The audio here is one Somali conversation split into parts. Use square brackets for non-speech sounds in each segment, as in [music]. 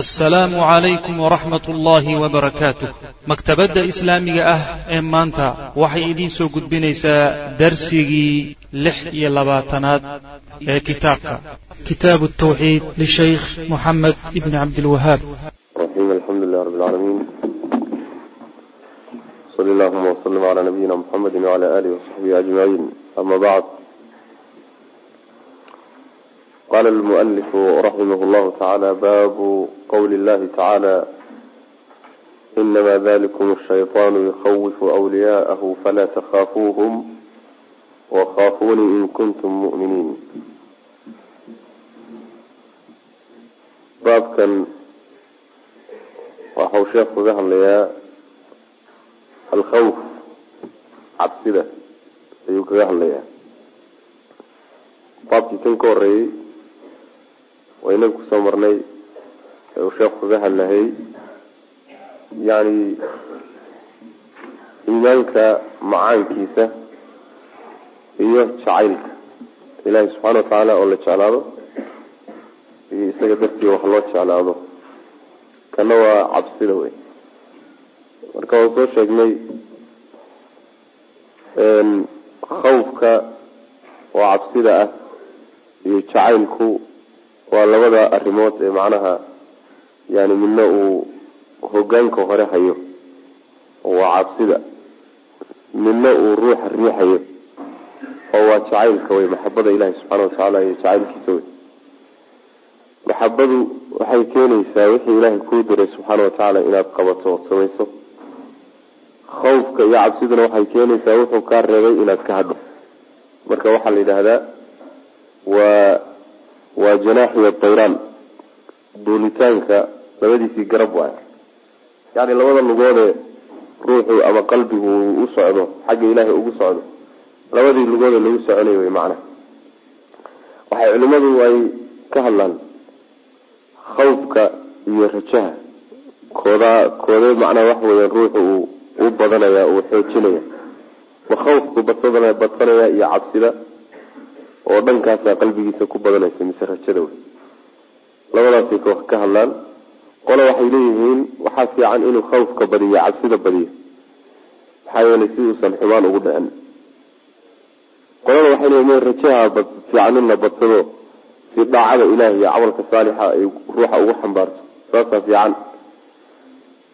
asalaamu calaykum waraxmat ullaahi wabarakaatuh maktabadda islaamiga ah ee maanta waxay idiin soo gudbinaysaa darsigii lix iyo labaatanaad ee kitaabka. Kitaabu tawxiid lishaykh moxamed ibni cabdilwahaab raxiim alxamdu lilah rabi lcaalamiin sali allahuma wasalim calaa nabiyina muxamedi wacala alihi wasaxbihi ajmaciin ama bacd qala almualifu raximah llahu tacaala baabu qowli llahi tacaala inama dalikum shayطaanu yukhawifu wliyaaءahu falaa takhaafuuhum wakaafuunii in kuntum mu'miniin baabkan waxau sheekhu kaga hadlayaa alkhawf cabsida ayuu kaga hadlayaa baabkii kan ka horeeyey waynaga ku soo marnay. Ee uu sheekhu kaga hadlayay yani iimaanka macaankiisa iyo jacaylka. Ilaahay subxaana watacaala oo la jeclaado. Iyo isaga dartii wax loo jeclaado. Kana waa cabsida wey. Marka waan soo sheegnay khawfka oo cabsida ah iyo jacaylku waa labada arrimood ee macnaha yani midna uu hogaanka hore hayo oo waa cabsida. Midna uu ruuxa riixayo oo waa jacaylka wey maxabada ilahi subxaana watacaala iyo jacaylkiisa wey maxabadu waxay keenaysaa wixii ilaahay kuu diray subxaana watacaala inaad qabato ood samayso. Khawfka iyo cabsiduna waxay keenaysaa wuxuu kaa reebay inaad ka hadho marka waxaa la yidhaahdaa waa waa janaaxiyo dayraan duulitaanka labadiisii garab waay. Yani labada lugoodee ruuxu ama qalbigu uu u socdo xagga ilaahay ugu socdo. Labadii lugoodee lagu soconay wey macnaha waxay culimadu ay ka hadlaan khawfka iyo rajaha. Koodaa koodee macnaha waxa weya ruuxu uu u badanaya uu xoojinaya. Ma khawfku badsanaya iyo cabsida oo dhankaasa qalbigiisa ku badanaysa mise rajada wey. Labadaasay ka hadlaan. Qole waxay leeyihiin waxaa fiican inuu khawfka badiyo cabsida badiyo. Maxaa yeelay si uusan xumaan ugu dhicin. Qolada waxay leeyihiin rajaha bad fiican in la badsado si daacada ilahi iyo camalka saalixa ay ruuxa ugu xambaarto. Saasaa fiican.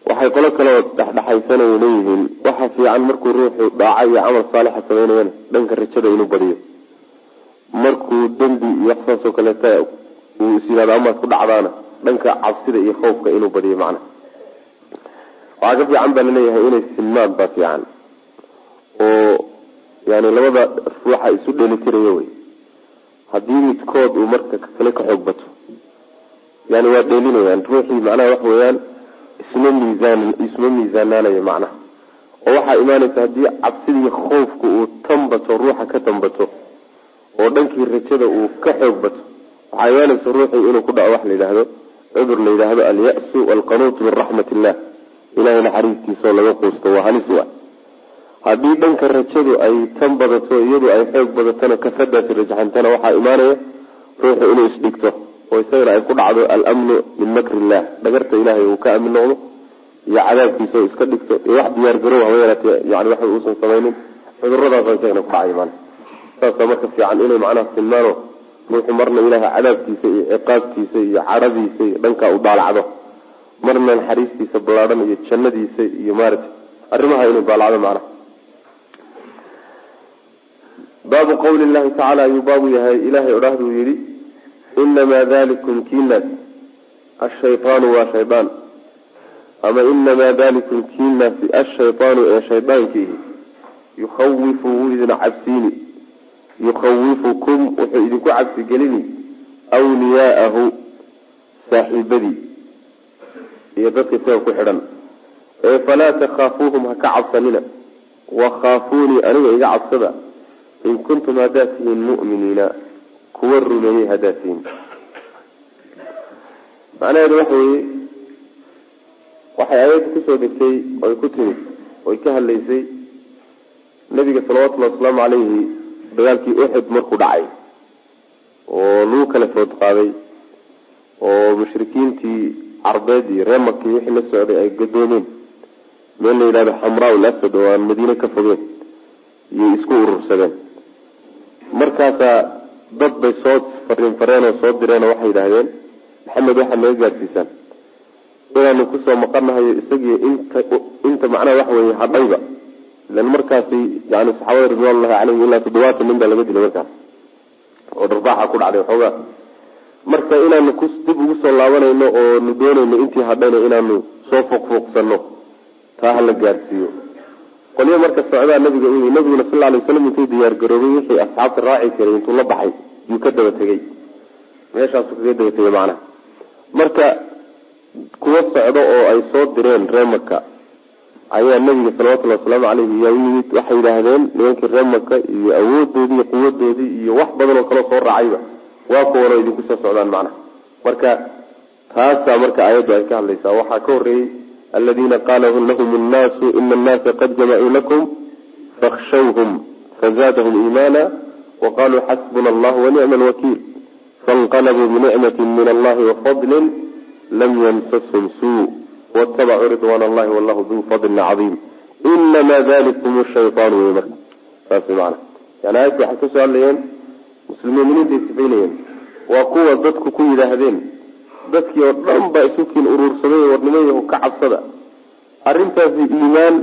Waxay qolo kaleo dhexdhexaysanay leeyihiin waxaa fiican markuu ruuxu dhaaca iyo camal saalixa samaynayana dhanka rajada inuu badiyo markuu dembi iyo saasoo kaleeta uu is yihahdo amaad ku dhacdaana. Dhanka cabsida iyo khawfka inuu badiyo macna. Waxaa ka fiican baa la leeyahay inay sinmaan baa fiican. Oo yani labada ruuxa isu dheelitirayo wey. Haddii midkood uu marka kale ka xoog bato yani waa dheelinayaan ruuxii macnaha waxa weeyaan isma miisaan isma miisaanaanayo macnaha oo waxaa imaanaysa haddii cabsida iyo khawfka uu tanbato ruuxa ka tanbato oo dhankii rajada uu ka xoog bato. Waxaa imaanaysa ruuxii inuu ku dhaco wax la yidhaahdo cudur la yidhaahdo alya-su walqanuut min raxmat illah ilahay naxariistiisaoo laga quusto waa halis wa haddii dhanka rajadu ay tan badato iyadu ay xoog badatona kafadaasi rajaxantana waxaa imaanaya ruuxu inuu isdhigto oo isagana ay ku dhacdo almnu min makri illah dhagarta ilahay uu ka amin noqdo iyo cadaabkiisa iska dhigto iyo wax diyaargarow haba yaraatee yani waxa uusan samaynin cuduradaasa isagana ku dhacay maana saasa marka fiican inay macnaha sinmaano ruuxu marna ilahay cadaabkiisa iyo ciqaabtiisa iyo cadhadiisa iyo dhankaa u daalacdo marna naxariistiisa ballaadhan iyo jannadiisa iyo maaragtay arrimaha inuu daalacdo macnaha. Baabu qawli llahi tacaala ayuu baabu yahay. Ilahay odhahduu yihi inamaa dalikum kiinaas ashaytaanu waa shaydaan. Ama inamaa dalikum kiinaasi ashaytaanu ee shaydaankiihi yukhawifu wuu idin cabsiini yukhawifukum wuxuu idinku cabsi gelini wliyaa'ahu saaxiibadii iyo dadka isaga ku xidhan. Ee falaa takhaafuuhum ha ka cabsanina. Wakhaafuunii aniga iga cabsada. In kuntum haddaad tihiin mu'miniina kuwa rumeeyey haddaad tihiin macnaheedu waxa weeye waxay aayadda ku soo degtay oy ku timid oy ka hadlaysay. Nabiga salawatullahi wasalaamu calayhi dagaalkii uxud markuu dhacay oo lagu kala food qaaday oo mushrikiintii carbeed iyo ree maki wixii la socday ay gadoomeen. Meel la yidhahdo xamraa ul asad oo aan madiine ka fogeen iyay isku urursadeen. Markaasaa dad bay soo fariin fareen oo soo direen oo waxay yidhaahdeen maxamed waxaad naga gaadsiisaan inaanu ku soo maqanahayo isagii inta inta macnaha waxa weye hadhayba ilan markaasi yani saxaabada ridwanullahi caleyhim ilaa toddobaatan nin baa laga dilay markaas oo dharbaaxa ku dhacday waxoogaa marka inaanu ku dib ugu soo laabanayno oo nu doonayno intii hadhayna inaanu soo fuuqfuuqsano taa hala gaadhsiiyo qolyo marka socdaa nabiga u nabiguna sal alay waslam intuu diyaar garoobay wixii asxaabta raaci karay intuu la baxay yuu ka daba tegey meeshaasu kaga daba tegay macnaha marka kuwa socdo oo ay soo direen ree maka ayaa nabiga salawatullhi wasalaamu caleyhi yaa u yimid waxay yidhaahdeen nimankii ree maka iyo awoodoodii iyo quwadoodii iyo wax badan oo kaloo soo raacayba waa kuwan oo idinku soo socdaan macnaha marka taasaa marka aayaddu ay ka hadlaysaa. Waxaa ka horreeyey aladiina qaala lahum nnaasu ina annaasa qad jamacuu lakum fakhshawhum fazaadahum iimaana waqaluu xasbuna allah wanicma alwakiil fainqalabuu binicmati min allahi wafadlin lam ymsashum suu watabacuu ridwan allahi wallahu duu fadlin cadiim inamaa dalikum shayaan wey marka saas maana yani aayadka waxay ka soo hadlayeen muslimiiniintay sifaynayeen waa kuwa dadku ku yidhaahdeen dadkii oo dhan baa isukiin urursaday warnimayahu ka cabsada arrintaasi iimaan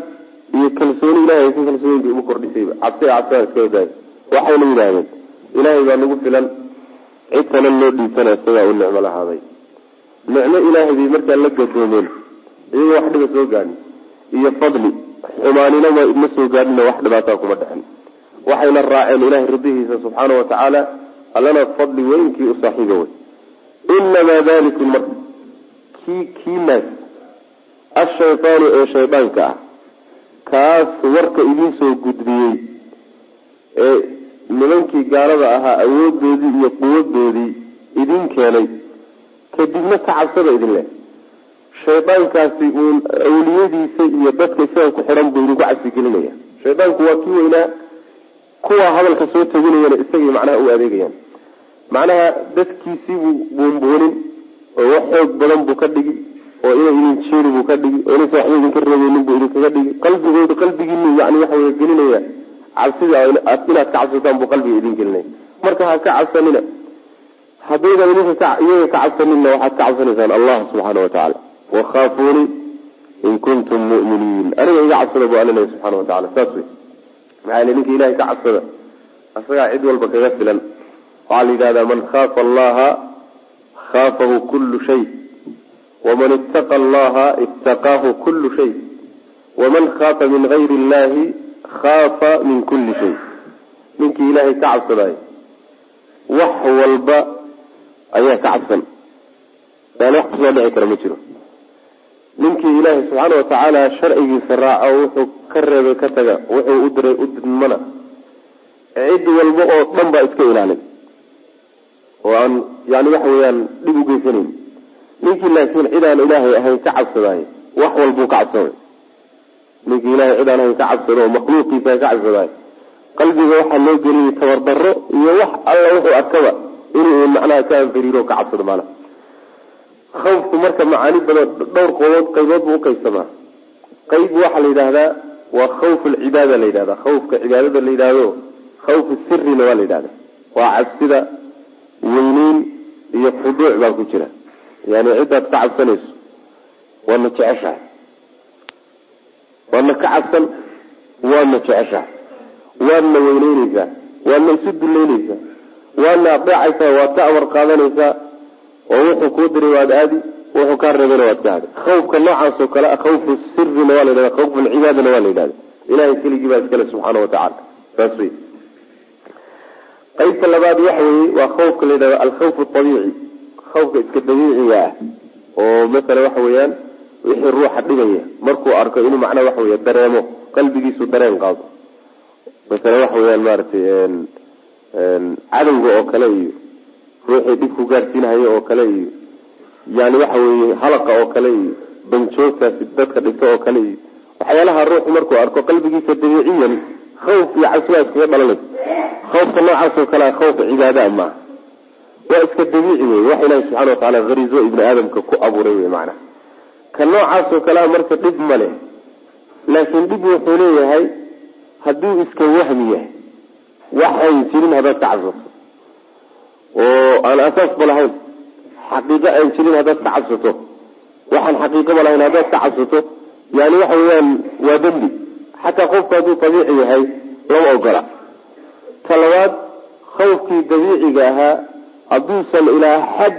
iyo kalsooni ilahay ka kalsoonida ugu kordhisayba cabsi cabsada iska wadaay waxayna yidhaahdeen ilaahay baa nagu filan cid kale loo dhiibtana isagaa u nicmo lahaaday nicmo ilaahay bay markaa la gadoomeen iyagoo wax dhiba soo gaadhin iyo fadli. Xumaanina ma soo gaadhina wax dhibaataa kuma dhexin waxayna raaceen ilahay ridihiisa subxaana watacaala allana fadli weynkii u saaxiiba wey inamaa dalikum marka kii kiinaas ashaytaanu ee shaydaanka ah kaas warka idiin soo gudbiyey ee nimankii gaalada ahaa awoodoodii iyo quwadoodii idin keenay kadibna ka cabsada idin leh shaydaankaasi uun awliyadiisa iyo dadka isaga ku xidhan buu idinku cabsigelinaya shaydaanku waa kii weynaa kuwa hadalka soo teginayana isagay macnaha u adeegayaan. Macnaha dadkiisiibuu buunbuunin oo wax xoog badan buu ka dhigi oo inay idin jeeri buu ka dhigi oo inaysa waxba idinka reebeynin buu idinkaga dhigi. Qalbigooda qalbigiinu yani waxa wey gelinaya cabsida inaad ka cabsataan buu qalbiga idin gelinaya. Marka ha ka cabsanina haddaydan idinka iyaga ka cabsanina waxaad ka cabsanaysaan allah subxaana watacaala wakhaafuuni in kuntum mu'miniin aniga iga cabsada buu alilay subxana watacala saas wey maxaa yele ninka ilahay ka cabsada asagaa cid walba kaga filan waxaa la yidhahdaa man khaafa allaha khaafahu kullu shay waman ittaqa allaha ittaqaahu kullu shay waman khaafa min gayri illahi khaafa min kulli shay ninkii ilaahay ka cabsadaayo wax walba ayaa ka cabsan yani wax ku soo dhici kara ma jiro ninkii ilaahay subxaana watacaala sharcigiisa raaco wuxuu ka reebay ka taga wuxuu u diray u didmana. Cid walba oo dhan baa iska ilaalin. Oo aan yani waxa weeyaan dhib ugeysanayn ninkii laakiin cid aan ilaahay ahayn ka cabsadaayo wax walbuu ka cabsanay ninkii ilahay cid aan ahayn ka cabsado oo makhluuqiisa ka cabsadaayo qalbiga waxaa loo geliyay tabardaro iyo wax alla wuxuu arkaba inuu macnaha ka anfariiro ka cabsado maanaha khawfku marka macaani badan dhowr qoobood qaybood buu uqaybsamaa qayb waxaa la yidhahdaa waa khawf alcibaada la yidhahda khawfka cibaadada la yidhahdo khawfu sirina waa la yidhahda waa cabsida weyneyn iyo khuduuc baa ku jira. Yani ciddaad ka cabsanayso waadna jeceshahay. Waadna ka cabsan waadna jeceshahay. Waadna weyneyneysaa waadna isu duleyneysaa waadna adeecaysaa waad ka amar qaadanaysaa oo wuxuu kuu diray waad aadi wuxuu kaa reebayna waad ka aadi. Khawfka noocaas oo kale khawfu sirina waa la yidhahda khawfu lcibaadana waa la yidhahda ilahay keligii baa iskale subxaana watacaala saas wey qaybta labaad waxa weeye waa khawfka la yidhahdo alkhawf abiici khawfka iska dabiiciga ah oo masala waxa weeyaan wixii ruuxa dhigaya. Markuu arko inuu macnaha waxa wey dareemo qalbigiisu dareen qaado. Masala waxa weyaan maaragtay cadowga oo kale iyo ruuxii dhibku gaadhsiinahayo oo kale iyo yani waxa weeye halaqa oo kale iyo banjoogtaasi dadka dhigto oo kale iyo. Waxyaalaha ruuxu markuu arko qalbigiisa dabiiciyan khawf iyo caswaa iskaga dhalanaysa khawfka noocaas oo kalea khawf cibaada maaha waa iska dabiici wey wax ilahi subxana wa taala harizo ibni aadamka ku abuuray wey macnaha ka noocaasoo kalea marka dhib ma leh. Laakiin dhib wuxuu leeyahay hadduu iska wahmi yahay waxayn jirin haddaad ka cabsato oo aan asaasba lahayn. Xaqiiqo aan jirin haddaad ka cabsato waxaan xaqiiqaba lahayn haddaad ka cabsato yani waxa weeyaan waa dembi. Xataa qofku hadduu dabiici yahay lama ogola. Ta labaad khawfkii dabiiciga ahaa hadduusan ilaa xad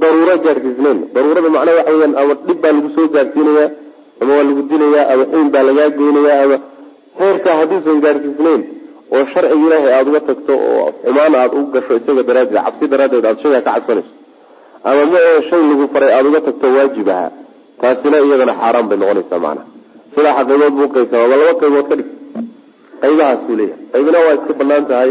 daruuro gaadhsiisnayn daruurada macnaha waxa weyaan ama dhib baa lagu soo gaadhsiinayaa ama waa lagu dilayaa ama xuyn baa lagaa geynayaa ama heerkaa hadduusan gaadhsiisnayn oo sharciga ilaahay aada uga tagto oo xumaan aada u gasho isaga daraaddeed cabsi daraaddeed aada shaygaa ka cabsanayso ama ma ee shay lagu faray aada uga tagto waajib ahaa taasina iyadana xaaraan bay noqonaysaa macnaha sidaa qaybood buu qaysama ama laba qaybood ka dhig. Qaybahaasuu leeyahay. Qaybina waa iska bannaan tahay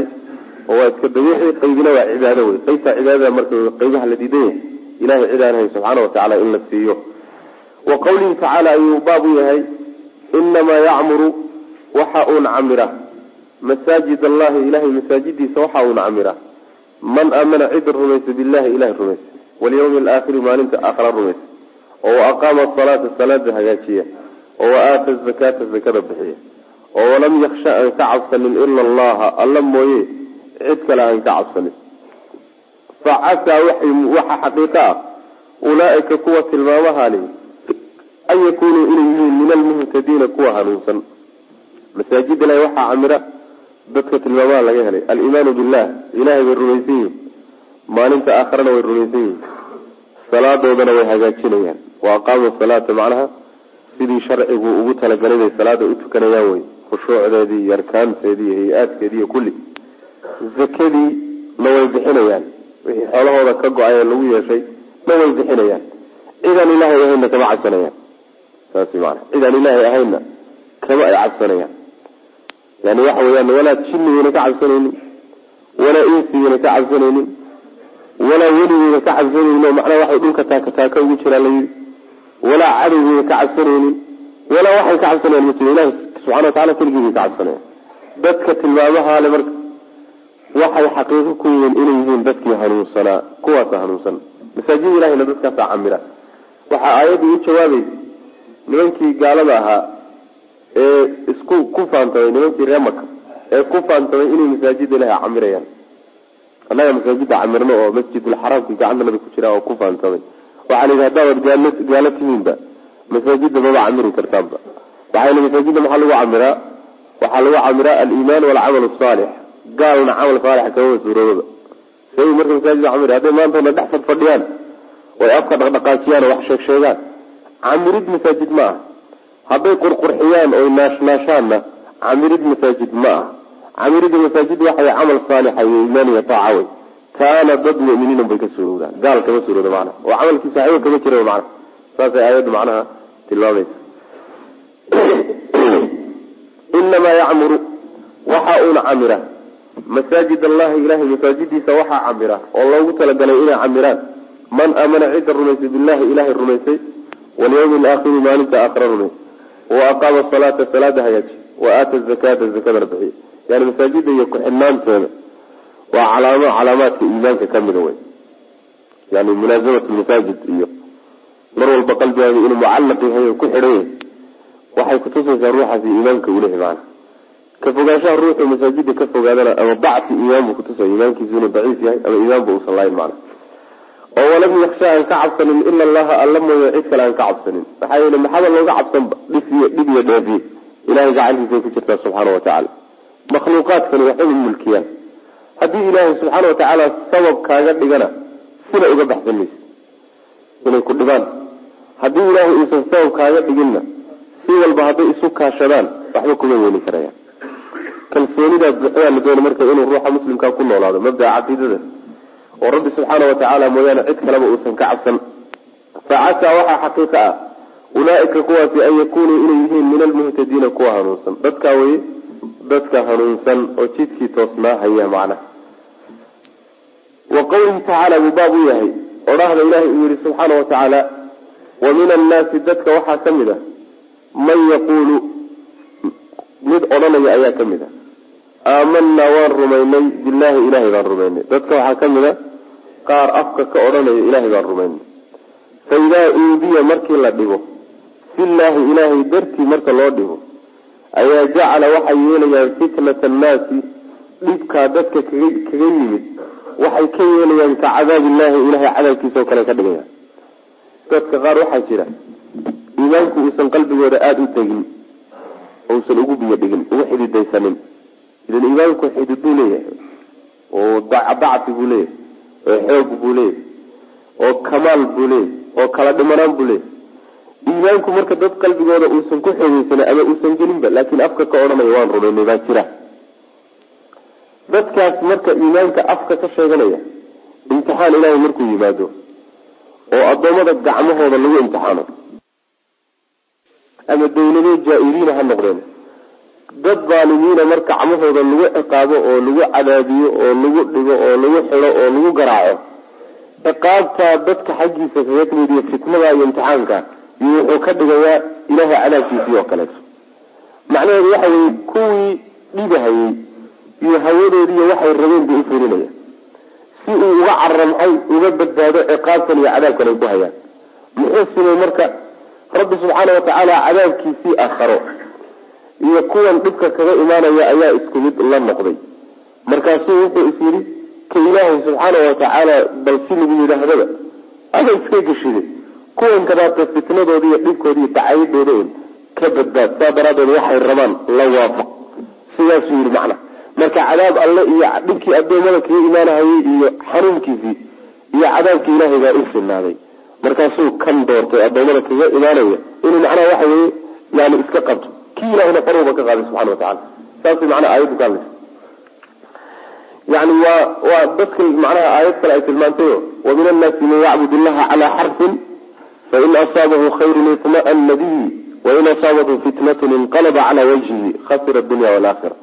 oo waa iska dabiici qaybina waa cibaado wey qaybtaa cibaadada marka qaybaha la diidan yahay ilahay cid aan hay subxaana watacaala in la siiyo. Wa qawlihi tacaala ayuu baab u yahay inamaa yacmuru waxa uuna camira masaajid allahi ilahay masaajidiisa waxa uuna camira man aamana cida rumaysa billahi ilahay rumaysa walyawmi alaakhiri maalinta aakhara rumaysa oo wa aqaama asalaata salaada hagaajiya. Oo wa aata zakaata zakada bixiya. Oo walam yaksha aan ka cabsanin ila allaha. Alla mooye cid kale aan ka cabsanin fa casaa waxa xaqiiqo ah. Ulaaika kuwa tilmaamaha an yakunuu inay yihiin min almuhtadiina kuwa hanuunsan. Masaajid ilahi waxaa camira dadka tilmaamaha laga helay. Alimaanu billah ilahay bay rumaysan yihiin maalinta aakharana way rumaysan yihiin salaadoodana way hagaajinayaan. Wa aqaamu salaata macnaha sidii sharcigu ugu talagalay bay salaada u tukanayaan wey khushuucdeedii iyo arkaanteedii iyo hay'aadkeedii iyo kulli. Zakadii na way bixinayaan. Wixii xoolahooda ka go'ay ee lagu yeeshay na way bixinayaan. Cidaan ilaahay ahaynna kama cabsanayaan. Saas maana cidaan ilaahay ahaynna kama ay cabsanayaan yani waxa weyaan walaa jinnigayna ka cabsanaynin walaa insigayna ka cabsanaynin walaa weligeyna ka cabsanaynin oo macnaha waxay dhulka taaka taaka ugu jiraa la yidhi. Walaa cadowgeyna ka cabsanaynin walaa waxay ka cabsanayan ma jiro. Ilahi subxana watacala keligiibay ka cabsanayaan. Dadka tilmaamaha le marka waxay xaqiiqo ku yihiin inay yihiin dadkii hanuunsanaa kuwaasa hanuunsan. Masaajid ilahina dadkaasaa camira waxaa aayaddu u jawaabaysa nimankii gaalada ahaa ee isku ku faantamay nimankii ree maka ee ku faantamay inay masaajida ilahi camirayaan. Annaga masaajida camirno oo masjidulxaraamki gacantanada ku jira oo ku faantamay waxaa la yidhi haddaabad gaalo tihiinba. Masaajida maba camiri kartaanba. Waxaa yili masaajida maxaa lagu camiraa? Waxaa lagu camiraa aliimaan walcamal asaalix gaalna camal saalixa kamaba suuroobaba say marka masaajida camir hadday maantana dhex fadfadhiyaan oy afka dhaqdhaqaajiyaan oo wax sheeg sheegaan. Camirid masaajid ma aha hadday qurqurxiyaan oy naashnaashaanna camirid masaajid ma aha. Camirida masaajid waxay camal saalixa iyo iimaan iyo taaca wey kaana dad muminiina bay ka suurowdaan gaal kama suurooda macnaha. Oo camalkiisa waxba kama jira macnaha. Saasay aayaddu macnaha tilmaamaysa [clears throat] inamaa yacmuru waxa uuna camira. Masaajid allahi ilahay masaajidiisa waxaa camira oo loogu talagalay inay camiraan. Man aamana cidda rumaysay billahi ilahay rumaysay walyawmi alaakhiri maalinta aakhira rumaysay wa aqaama salaata salaada hagaaji wa aata zakata zakadana bixiya yani masaajida iyo ku-xidhnaanteeda waa calaamo calaamaadka iimaanka kamida wey yani mulaazamat masaajid iyo mar walba qalbigaaga inuu mucallaq yahay oo ku xidhan yahay waxay kutusaysaa ruuxaasi iimaanka ulehi maana ka fogaanshaha ruuxu masaajida ka fogaadana ama dacfi iimaan buu kutusaya iimaankiisu inuu daciif yahay ama iimaanba uusan lahayn maana oo walam yaksha aan ka cabsanin ila allaha alla mooye cid kale aan ka cabsanin. Maxaa yeele maxaba looga cabsanba dhifiy dhib iyo dheefiye gacantiisay ku jirtaa subxaana watacaala makhluuqaadkani waxbay mulkiyaan. Haddii ilaahay subxaana watacaala sabab kaaga dhigana sina uga baxsan inay ku dhibaan. Haddii ilaahay uusan sabab kaaga dhiginna si walba hadday isu kaashadaan waxba kuma weeli karayaan. Kalsoonidaa buuxdaa la doona marka inuu ruuxa muslimkaa ku noolaado mabdaa caqiidadaas oo rabbi subxaana watacaala mooyaane cid kaleba uusan ka cabsan. Facasaa waxaa xaqiiqa ah ulaaika kuwaasi an yakunuu inay yihiin min almuhtadiina kuwa hanuunsan. Dadkaa weye dadka hanuunsan oo jidkii toosnaa haya macnaha. Wa qawlihi tacaala buu baab u yahay. Odhahda ilahay uu yihi subxaana watacaala wa min annaasi dadka waxaa ka mid a man yaquulu mid odhanaya ayaa ka mid a aamanaa waan rumaynay billahi ilahay baan rumaynay. Dadka waxaa ka mid a qaar afka ka odhanaya ilaahay baan rumaynay. Fa idaa uudiya markii la dhigo fillaahi ilaahay dartii marka loo dhigo ayaa jacala waxay yeelayaan fitnata annaasi dhibkaa dadka kaga kaga yimid. Waxay ka yeelayaan ka cadaabillahi ilahay cadaabkiisa oo kale ka dhigayaan dadka qaar waxaa jira iimaanku uusan qalbigooda aada u tegin ousan ugu biyo dhigin ugu xididaysanin idan iimaanku xidid buu leeyahay oo dacfi buu leeyahay oo xoog buu leeyahay oo kamaal buu leeyahay oo kala dhimanaan buu leeyahay. Iimaanku marka dad qalbigooda uusan ku xoogeysanin ama uusan gelinba laakiin afka ka odhanaya waan rumaynay baa jira. Dadkaas marka iimaanka afka ka sheeganaya imtixaan ilaahay markuu yimaado oo addoommada gacmahooda lagu imtixaano ama dawlado jaa-iriina ha noqdeen dad baalimiina marka gacmahooda lagu ciqaabo oo lagu cadaabiyo oo lagu dhigo oo lagu xido oo lagu garaaco ciqaabtaa dadka xaggiisa kaga timid iyo fitnada iyo imtixaanka iyo wuxuu ka dhigayaa ilaahay cadaabkiisii oo kaleeto macnaheedu waxa weye kuwii dhibahayey iyo hawadoodiiyo waxay rabeen buu ufurinaya si uu uga caramxay uga badbaado ciqaabtan iyo cadaabkan ay ku hayaan. Muxuu simay marka rabbi subxaana watacaala cadaabkiisii akharo iyo kuwan dhibka kaga imaanaya ayaa isku mid la noqday. Markaasuu wuxuu is ka ilaahay subxaana watacaala bal si lagu yidhaahdaba. Ada iska geshide kuwan kadaata fitnadooda iyo dhibkooda iyo un ka badbaad. Saa daraadeed waxay rabaan la waafaq. Sidaasuu yidhi macna. Marka cadaab alle iyo dhibkii adoomada kaga imaanahayay iyo xanuunkiisii iyo cadaabkii ilaahay baa u sinaaday markaasuu kan doortay adoomada kaga imaanaya. Inuu macnaha waxa weye yani iska qabto kii ilahayna faruuba ka qaaday subxana watacala saas macnaha aayaddu ka hadlaysa yani waa waa dadka macnaha aayad kale ay tilmaantayo wa min annaasi man yacbud illaha calaa xarfin fain asaabahu khayrun itma'ana bihi wain asaabathu fitnatun inqalaba calaa wajhihi khasira adunya walaakira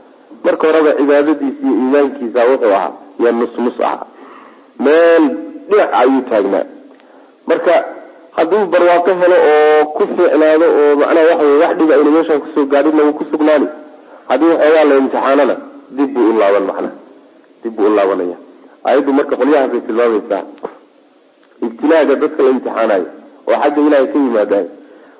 marka horeba cibaadadiisa iyo iimaankiisa wuxuu ahaa yaa nusnus ahaa meel dhinac ayuu taagnaa marka hadduu barwaaqo helo oo ku fiicnaado oo macnaha waxa wey wax dhiba ayna meeshaan ku soo gaadhinna wuu ku sugnaani haddii waxoogaa la imtixaanana dib buu u laaban macnaha dib buu u laabanaya. Ayaddu marka qolyahaasay tilmaamaysaa. Ibtilaaga dadka la imtixaanayo oo xagga ilaahay ka yimaadaay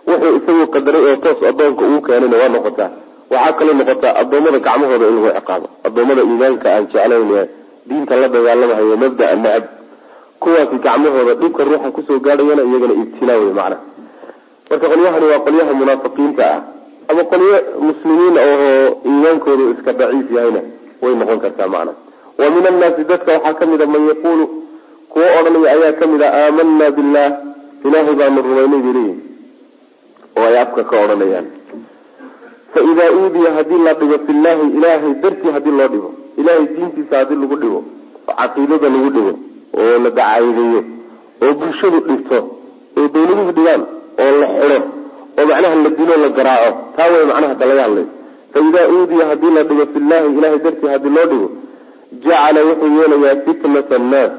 wuxuu isagu qadaray oo toos adoonka ugu keenayna waa noqotaa waxaa kaloo noqotaa addoommada gacmahooda in lagu ciqaabo addoommada iimaanka aan jeclayn diinta la dagaalamahayo mabdaa nacab kuwaasi gacmahooda dhibka ruuxa ku soo gaadhayana iyagana ibtilaa wey marka qolyahani waa qolyaha munaafiqiinta ah ama qolyo muslimiin oo iimaankoodu iska daciif yahayna way noqon kartaa macna wa min annaasi dadka waxaa ka mid a man yaquulu kuwo odhanaya ayaa ka mid a aamanaa billah ilaahay baanu rumaynay bay leeyihiin oo ay afka ka odhanayaan. Faidaa uudiya haddii la dhigo fillahi ilaahay dartii haddii loo dhigo ilahay diintiisa haddii lagu dhigo oo caqiidada lagu dhigo oo la dacaayadeeyo oo bulshadu dhigto oo dawladuhu dhigaan oo la xido oo macnaha la dilo la garaaco. Taa way macnaha ka laga hadlay faidaa uudiya haddii la dhigo fillahi ilahay dartii haddii loo dhigo jacala wuxuu yeelayaa fitnata annaas.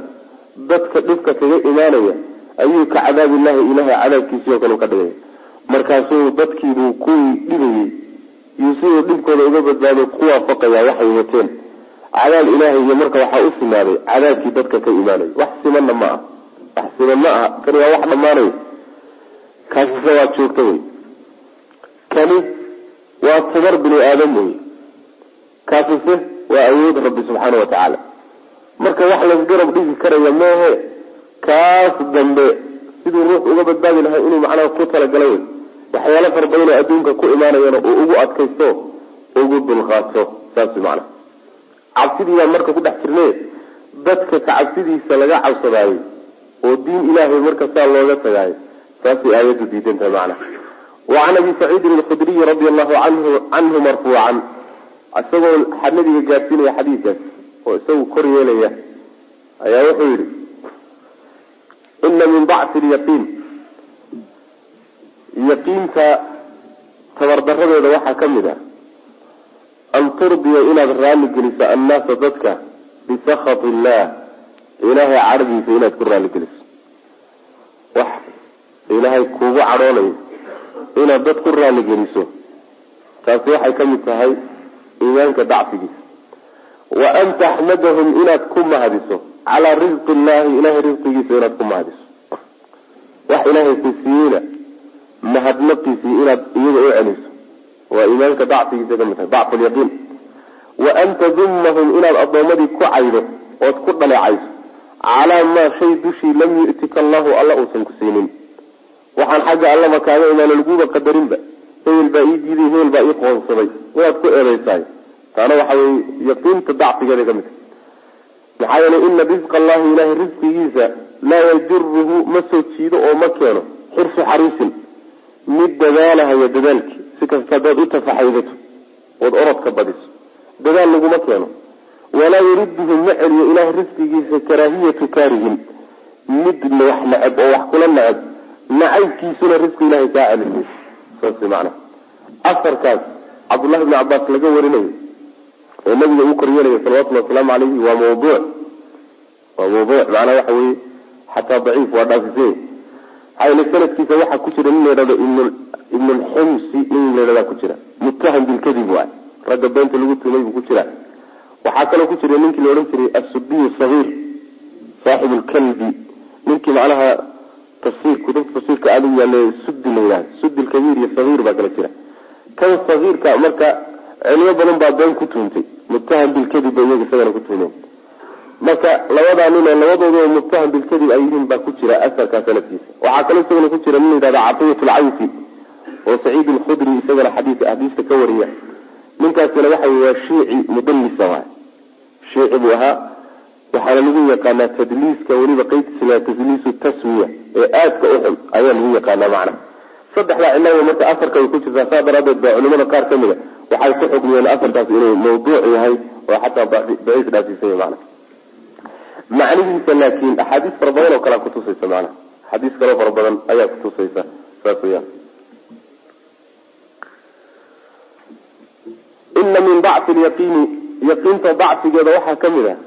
Dadka dhibka kaga imaanaya ayuu ka cadaabillahi ilahay cadaabkiisii oo kale ka dhigaya markaasuu dadkiibuu kuwii dhibayey iyo siduu dhibkooda uga badbaado ku waafaqaya waxay wateen cadaab ilaahay iyo marka waxaa u simaaday cadaabkii dadka ka imaanay. Wax simanna ma ah wax siman ma aha. Kani waa wax dhammaanay kaasise waa joogta wey. Kani waa tabar bini aadam wey. Kaasise waa awood rabbi subxaana wa tacaala. Marka wax lasgarab dhigi karaya moohe kaas dambe siduu ruux uga badbaadi lahay inuu macnaha ku talagalay wey waxyaalo fara badan adduunka ku imaanayana uu ugu adkaysto ugu dulqaato. Saas macana cabsidii baan marka ku dhex jirne dadka ka cabsidiisa laga cabsadaayo oo diin ilaahay marka saa looga tagaayo saasay aayaddu diidantahay macana wa can abi saciidin alkhudriyi radia allahu anhu canhu marfuucan isagoo nabiga gaadsiinaya xadiidkaas oo isagu kor yeelaya ayaa wuxuu yihi ina min dacfi lyaqiin yaqiinta tabardaradeeda waxaa ka mid ah an turdiya inaad raali geliso annaasa dadka bisakhat illah ilaahay cadhadiisa inaad ku raali geliso. Wax ilaahay kuugu cadhoonayo inaad dad ku raali geliso taasi waxay ka mid tahay iimaanka dacfigiisa. Wa an taxmadahum inaad ku mahadiso calaa risqi illahi ilahay risqigiisa inaad ku mahadiso. Wax ilaahay ku siiyeyna mahadnaqiisii inaad iyaga u celiso waa iimaanka dacfigiisa ka mid tahay dacfu lyaqiin wa an tadumahum inaad addoommadii ku caydo ood ku dhaleecayso calaa maa shay dushii lam yu'tika allahu alla uusan ku siinin. Waxaan xagga allaba kaaga imaano laguba qadarinba hebel baa ii diiday hebel baa ii qoonsaday inaad ku eedeysaay taana waxa weye yaqiinta dacfigeeda ka mid tahay. Maxaa yeelay ina risqa allahi ilahay risqigiisa laa yajuruhu ma soo jiido oo ma keeno xirsu xariisin. Mid dadaalahaya dadaalkii si kasta hadaad u tafaxaydato ood orodka badiso. Dadaal laguma keeno. Walaa yuriduhu ma celiyo ilahay risqigiisa karaahiyatu kaarihin mid wax nacab oo wax kula nacab nacaybkiisuna risqi ilahay kaa celinay saas macana asarkaas cabdullahi bni cabaas laga warinayo oo nabiga uu koryeelaya salawatullhi wasalaamu calayhi waa mawduuc waa mawduuc macnaa waxa weye xataa daciif waa dhaafisay yele sanadkiisa waxaa ku jira nin la yidhahdo ibn lximsi nin ku jira. Muttaham bilkadib waay ragga beenta lagu tumay buu ku jira. Waxaa kaloo ku jira ninkii la odhan jiray asubiyu sahiir saaxib lkalbi ninkii macnaha tafsiir kutubta tafsiirka aada u yaale sudi la yidhahdo sudi lkabiir iyo sahiir baa kala jira. Kan sahiirka marka cilmo badan baa been ku tuuntay muttaham bilkadib ba iyaga isagana ku tuumeen marka labadaa nin oo labadooda muttaham bilkadib ay yihiin baa ku jira asarkaa sanadkiisa waxaa kaloo isagana ku jira nin la yidhahda catiyat lcawfi oo saciid alkhudri isagana xadiis axaadiista ka wariya. Ninkaasina waxa wey waa shiici mudalisa waay shiici buu ahaa. Waxaana lagu yaqaanaa tadliiska weliba qeydkiisa tadliisu taswiya ee aadka u xun ayaa lagu yaqaanaa macna saddexdaa cilaba marka asarka ay ku jirtaa saa daraadeed baa culimada qaar ka mid a waxay ku xukmiyeen asarkaas inuu mawduuc yahay oo xataa daciif dhaafisanya mana macnihiisa laakiin axaadiis fara badan oo kalea kutusaysa macnaha axaadiis kaloo fara badan ayaa kutusaysa saas weyaan ina min dacfi lyaqiini yaqiinta dacfigeeda waxaa ka mid ah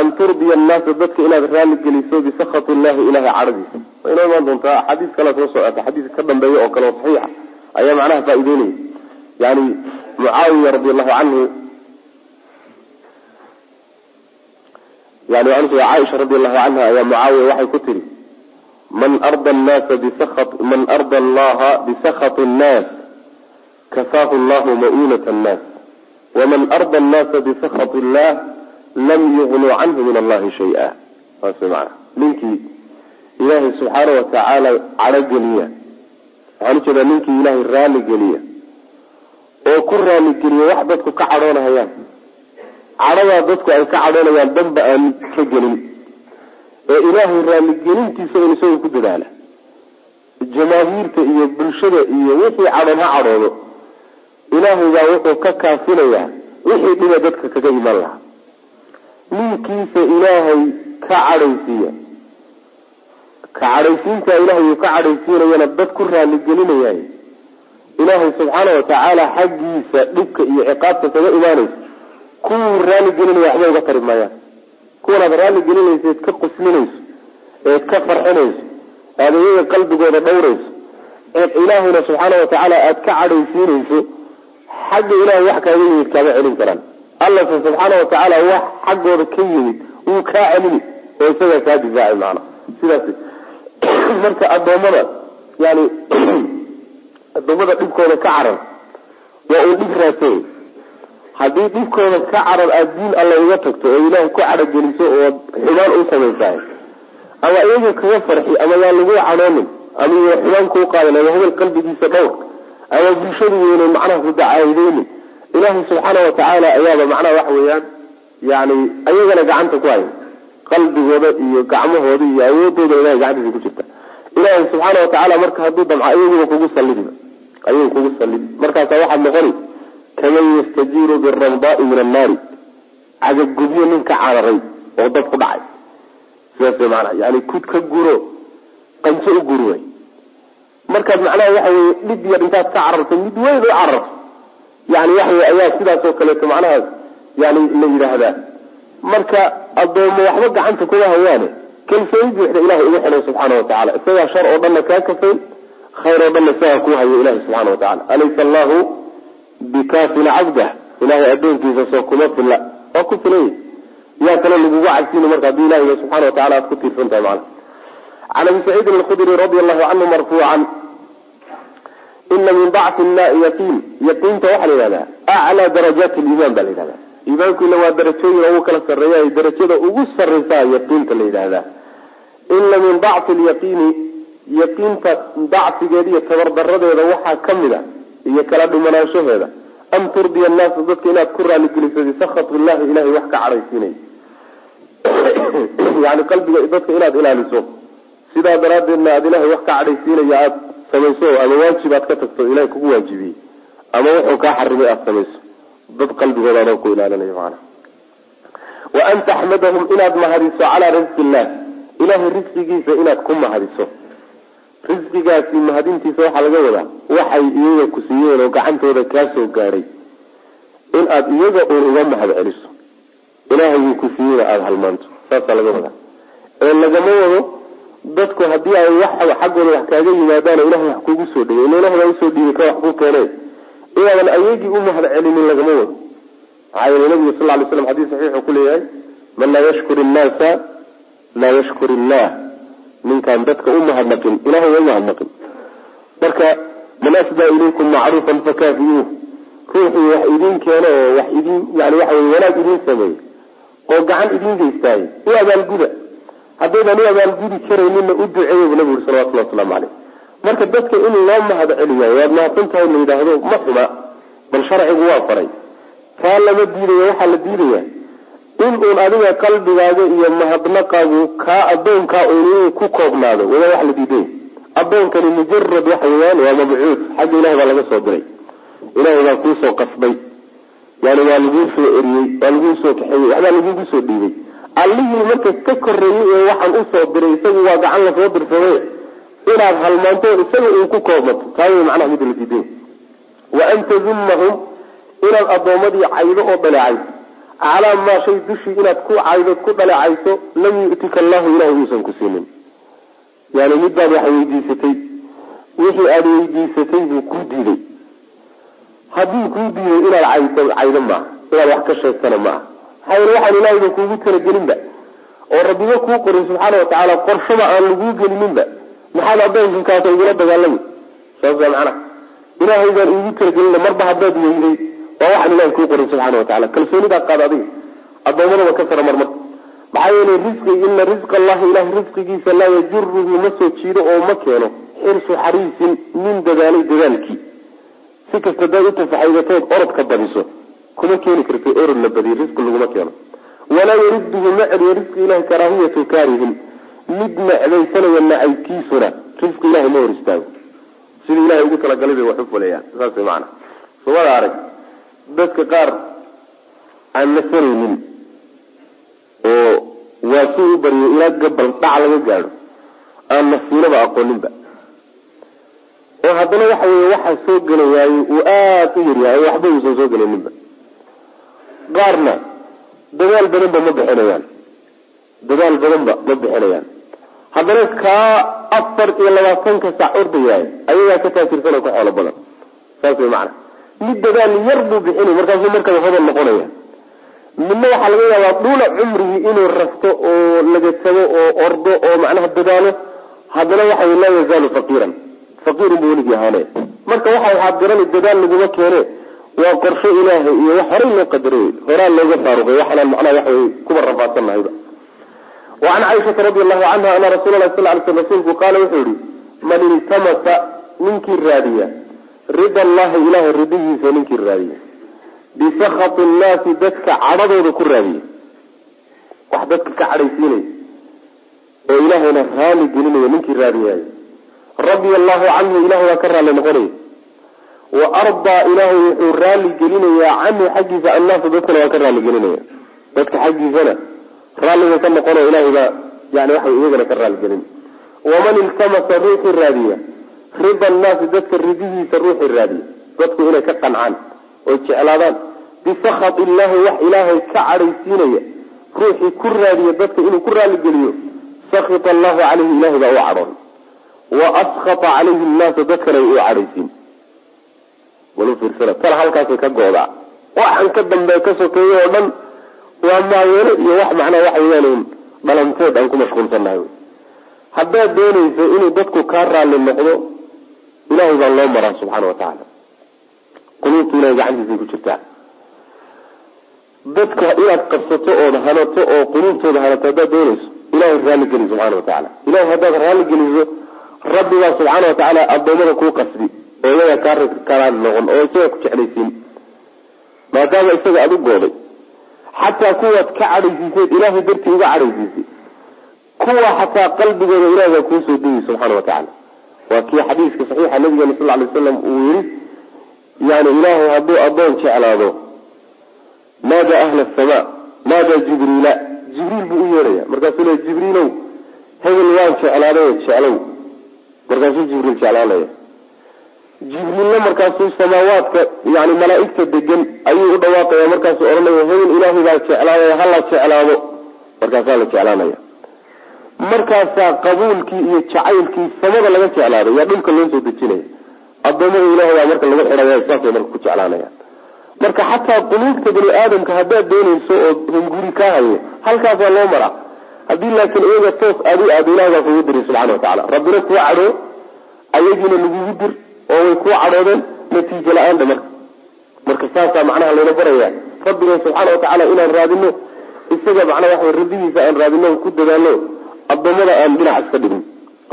an turdiya annaasa dadka inaad raali geliso bisakhat illahi ilahay cadhadiisa way inoo imaan doontaa axaadiis kalea soo socota xadiiska ka dambeeya oo kale oo saxiixa ayaa macnaha faa-iideynaya yani mucaawiya radi allahu canhu yani caaisha radi allahu canha ayaa mucaawiya waxay ku tiri man arda annaasa bisakhat man arda allaha bisakhat nnaas kafaahu llahu ma'unat annaas. Waman arda annaasa bisakhat illah lam yugnuu canhu min allahi shay-a saas ninkii ilaahay subxaana watacaala cadhogeliya waxaan u jeedaa ninkii ilaahay raali geliya oo ku raaligeliya wax dadku ka cadhoonahayaan cadhadaa dadku ay ka cadhoonayaan danba aan ka gelin. Ee ilaahay raaligelintiisa un isaga ku dadaala. Jamaahiirta iyo bulshada iyo wixii cadhoon ha cadhoodo ilaahay baa wuxuu ka kaafinayaa wixii dhiba dadka kaga iman lahaa. Ninkiisa ilaahay ka cadhaysiiya. Ka cadhaysiinta ilaahay uu ka cadhaysiinayana dad ku raaligelinayay ilaahay subxaana watacaala xaggiisa dhibka iyo ciqaabta kaga imaanaysa kuwuu raaligelinaya waxba uga tari maayaan kuwanaad raaligelinaysa eed ka quslinayso eed ka farxinayso aada iyaga qalbigooda dhowrayso eed ilaahayna subxaana watacaala aada ka cadhaysiinayso xagga ilahay wax kaaga yimid kaama celin karaan. Allase subxaana watacaala wax xaggooda ka yimid wuu kaa celini oo isagaa kaa difaacay macana sidaas [coughs] marka addoommada yani [coughs] addoommada dhibkooda ka carar waa uu dhib raadsay haddii dhibkooda ka carar aada diin alla uga tagto oo ilaahay ku cadhageliso oo xumaan u samaysahay ama iyaga kaga farxi ama yaa lagu cadhoonin ama iya xumaan kuu qaadan ama hebel qalbigiisa dhowr ama bulshadu weynay macnaha ku dacaydeynin ilaahay subxaana watacaala ayaaba macnaha waxa weeyaan yani ayagana gacanta ku haya qalbigooda iyo gacmahooda iyo awoodooda ilahay gacantiisa ku jirta. Ilaahay subxaana watacaala marka hadduu damco ayaguba kugu salidiba ayagu kugu salidi markaasa waxaad noqoni kaman yastajiiru biramdaai min annaari. Cagagubyo nin ka cararay oo dad ku dhacay. Sidaas maanaa yani kud ka guro qanso u guri way. Markaad macnaha waxa dhib yar intaad ka cararto mid weyn u cararto yani waxawey ayaa sidaas oo kaleeto macnahaas yani la yidhaahdaa. Marka addoomo waxba gacanta kuma hayaane kalsooni buuxda ilahay ugu xidhay subxaana watacaala isagaa shar oo dhanna kaa kafayn khayr oo dhanna isagaa kuu hayo ilahi subxana watacala alaysa allahu bikaafin cabdah ilahay addoonkiisa soo kuma filla waa ku filay. Yaa kale lagugu cabsiina marka haddii ilahiga subxana wa tacala aad ku tiirsan tahay macana can abi saciidin alkhudri radi allahu canhu marfuucan ina min bacti yaqiin. Yaqiinta waxaa la yihahdaa aclaa darajaati liimaan ba la yidhahda iimaanku ila waa darajooyin ugu kala sarreeya darajada ugu sarreysaa yaqiinta la yidhaahdaa ina min bacti lyaqiini yaqiinta dacfigeeda iyo tabardaradeeda waxaa ka mid a iyo kala dhimanaanshaheeda an turdiya annaasa dadka inaad ku raaligeliso bisakhat illahi ilahay wax ka cadhaysiinay. [clears throat] Yani qalbiga dadka inaad ilaaliso. Sidaa daraadeedna aada ilahay wax ka cadhaysiinaya aada samayso ama waajib aad ka tagto ilahay kugu waajibiyey. Ama wuxuu kaa xarimay aada samayso. Dad qalbigooda adoo ku ilaalinayo macana wa an taxmadahum inaad mahadiso calaa risqi illah ilahay risqigiisa inaad ku mahadiso risqigaasi mahadintiisa waxaa laga wadaa. Waxay iyaga ku siiyeen oo gacantooda kaa soo in aada iyaga uun uga mahad celiso ilaahayuu ku siiyeyna aada halmaanto. Saasaa laga wadaa. Ee lagama wado dadku haddii ay wax xaggooda wax kaaga yimaadaano ilahay wax kugu soo dhigay ila ilahay u soo dhiibay ka wax ku keeneen inaadan ayagii u mahad celinin lagama wado. Maxaa yeele nabigu sal lay slam xadis saxiixu ku leeyahay man laa yashkur innaasa laa yashkur illah ninkaan dadka u mahadnaqin ilahay waa umahadnaqin marka man ilaykum macruufan fakaafiuuh ruuxii wax idin keeno oo wax idin yani waxa wey wanaag idin sameey oo gacan idin geystaaye u abaalguda. Haddaydan u abaalgudi karaynina u duceeya bu nabi uri salawatullah waslamu caleyh marka dadka in loo mahad celiya waad mahadsan tahay la yidhaahdo ma xuma bal sharcigu waa faray. Taa lama diidaya waxaa la diidaya in uun adiga qalbigaaga iyo mahadnaqaagu kaa adoonkaa uun ku koobnaado waa wax la diiday adoonkani mujarad waxa weyaan waa mabcuud. Xagga ilahi baa laga soo diray. Ilahay baa kuusoo qasbay. Yani waa laguu soo eriyey waa laguu soo kaxeeyey waxbaa lagugu soo dhiibay allihii marka ka koreeyey ee waxaan u soo diray isagu waa gacan la soo dirsaday. Inaad halmaanto isaga uun ku koobmato taa wey macnaha midda la diiday wa an tazumahum inaad addoomadii caydo oo dhaleecayso calaa maa shay dushii inaad ku caydo ku dhaleecayso lam yu'tika allahu ilahay uusan ku siinin. Yani mid baad wax weydiisatay wixii aada weydiisatay buu kuu diiday. Haddii kuu diiday inaad caydo caydo maaha inaad wax ka sheegtana maaha. Maxaa waxaan ilahayba kuugu talagelinba. Oo rabbiba kuu qorin subxaana watacaala qorshaba aan laguu gelininba. Maxaad adoonkankaasa igula dagaalami. Saasa macnaha ilaahay baan iigu talagelina marba haddaad weyday waa waxaan ilahay kuu qorin subxaana watacala kalsoonidaa qaad adiga. Addoomadaba ka sara marmar. Maxaa yeele risqi ina risqa allahi ilahay risqigiisa laa yajuruhu ma soo jiido oo ma keeno xirsu xariisin nin dadaalay dadaalkii. Si kasta daad u orodka badiso kuma keeni karta orod badiyo risqi laguma keeno. Walaa yariduhu ma celiyo risqi ilahi karaahiyatu kaarihin mid necdaysanaya nacaybkiisuna risqi ilahay ma hor istaago. Sida ilahay ugu talagalay bay wax u fulayaan saas sumada arag dadka qaar aan nasanaynin oo waa si u baryo ilaa gabal dhac laga gaadho aan nasiinaba aqooninba. Oo haddana waxa weye waxaa soo gelayaaye uu aada u yaryahay oo waxba uusan soo gelaninba qaarna dadaal badanba ma bixinayaan. Dadaal badanba ma bixinayaan. Haddana kaa afar iyo labaatanka sac ordayahay ayagaa ka taajirsan oo ka xoolo badan. Saas way macana mid dadaal yar buu bixinay markaasuu markaba hodal noqonaya midna waxaa laga yaabaa dhula cumrigii inuu rafto oo lagasamo oo ordo oo macnaha dadaalo. Haddana waxa wey laa yazaalu faqiiran. Faqiirun buu weligii ahaanaya marka waxa waxaad garani dadaal laguma keene waa qorsho ilaahay iyo wax horay loo qadaray horaa looga faaruqay waxanaan macnaha waxa wey kuba rafaadsan nahayba. Wacan caaishata radi allahu canha ana rasuula lahi sal ly sl rasuulku qaala wuxuu yihi man iltamasa ninkii raadiya rida allahi ilahay ridihiisa ninkii raadiya bisakati nnaasi dadka cadhadooda ku raadiya wax dadka ka cadhaysiinaya oo ilaahayna raali gelinaya ninkii raadiyaayo radia allahu canhu ilahay waa ka raali noqonaya wa ardaa ilaahay wuxuu raali gelinayaa canhu xaggiisa annaasa dadkana waa ka raali gelinaya. Dadka xaggiisana raalliga ka noqonayo ilahay baa yani waxa iyagana ka raali gelin. Waman iltamasa ruuxii raadiya rida annaasi dadka ridihiisa ruuxii raadiya dadku inay ka qancaan oy jeclaadaan. Bisakhat illahi wax ilaahay ka cadhaysiinaya. Ruuxii ku raadiya dadka inuu ku raaligeliyo sakita allahu caleyhi ilahay baa u cadhoon. Wa askata calayhi nnaasa dadkana u cadhaysiin. Tala halkaasay ka go-daa waxaan ka dambe ka sokeeyo oo dhan waa maaweelo iyo wax macnaha waxa weyaan dhalanteed aan ku mashquulsannahay. Wy haddaad doonayso inuu dadku kaa raalli noqdo ilahay baa loo maraa subxaana wa tacaala quluubtu ilahay gacantiisay ku jirtaa. Dadka inaad qabsato ood hanato oo quluubtooda hanato haddaad doonayso ilahay raalli geli subxana wa tacaala ilahay haddaad raalli geliso rabbigaa subxaana wa tacaala addoommada kuu qasbi oo iyaga kaa karaali noqon oo isaga ku jeclaysiin. Maadaama isaga aada u gooday xataa kuwaad ka cadhaysiiseed ilaahay dartii uga cadhaysiisay. Kuwa xataa qalbigooda ilahay baa kuusoo degay subxaana wa tacaala waa kii xadiiska saxiixa nabigeena sal lay slam uu yihi yani ilaahay hadduu addoon jeclaado naada ahla asamaa naada jibriila. Jibriil buu u yeeraya markaasuu le jibriilow hebel waan jeclaaday jeclow. Markaasuu jibriil jeclaanaya. Jibriilna markaasuu samaawaadka yani malaaigta degan ayuu u dhawaaqaya markaasuu odhanaya hebel ilaahay baa jeclaadaya hala jeclaado. Markaasaa la jeclaanaya markaasaa qabuulkii iyo jacaylkii samada laga jeclaaday yaa dhulka loo soo dejinaya adoomada ilahay baa marka lagu xidhaya saasay marka ku jeclaanaya. Marka xataa quluubta bani aadamka haddaad doonayso oo hunguri kaa hayo halkaasaa loo maraa haddii laakiin iyaga toos aad u aado ilahay baa kugu diray subxana wa tacala rabbina kuu cadhoo ayagiina lagugu dir oo way kuu cadhoodeen natiijo la'aanta marka. Marka saasaa macnaha layna baraya rabbiga subxaana wa tacaala inaan raadino isaga macnaa waxa rabbigiisa aan raadino ku dadaalno addoommada aan dhinac iska dhigin.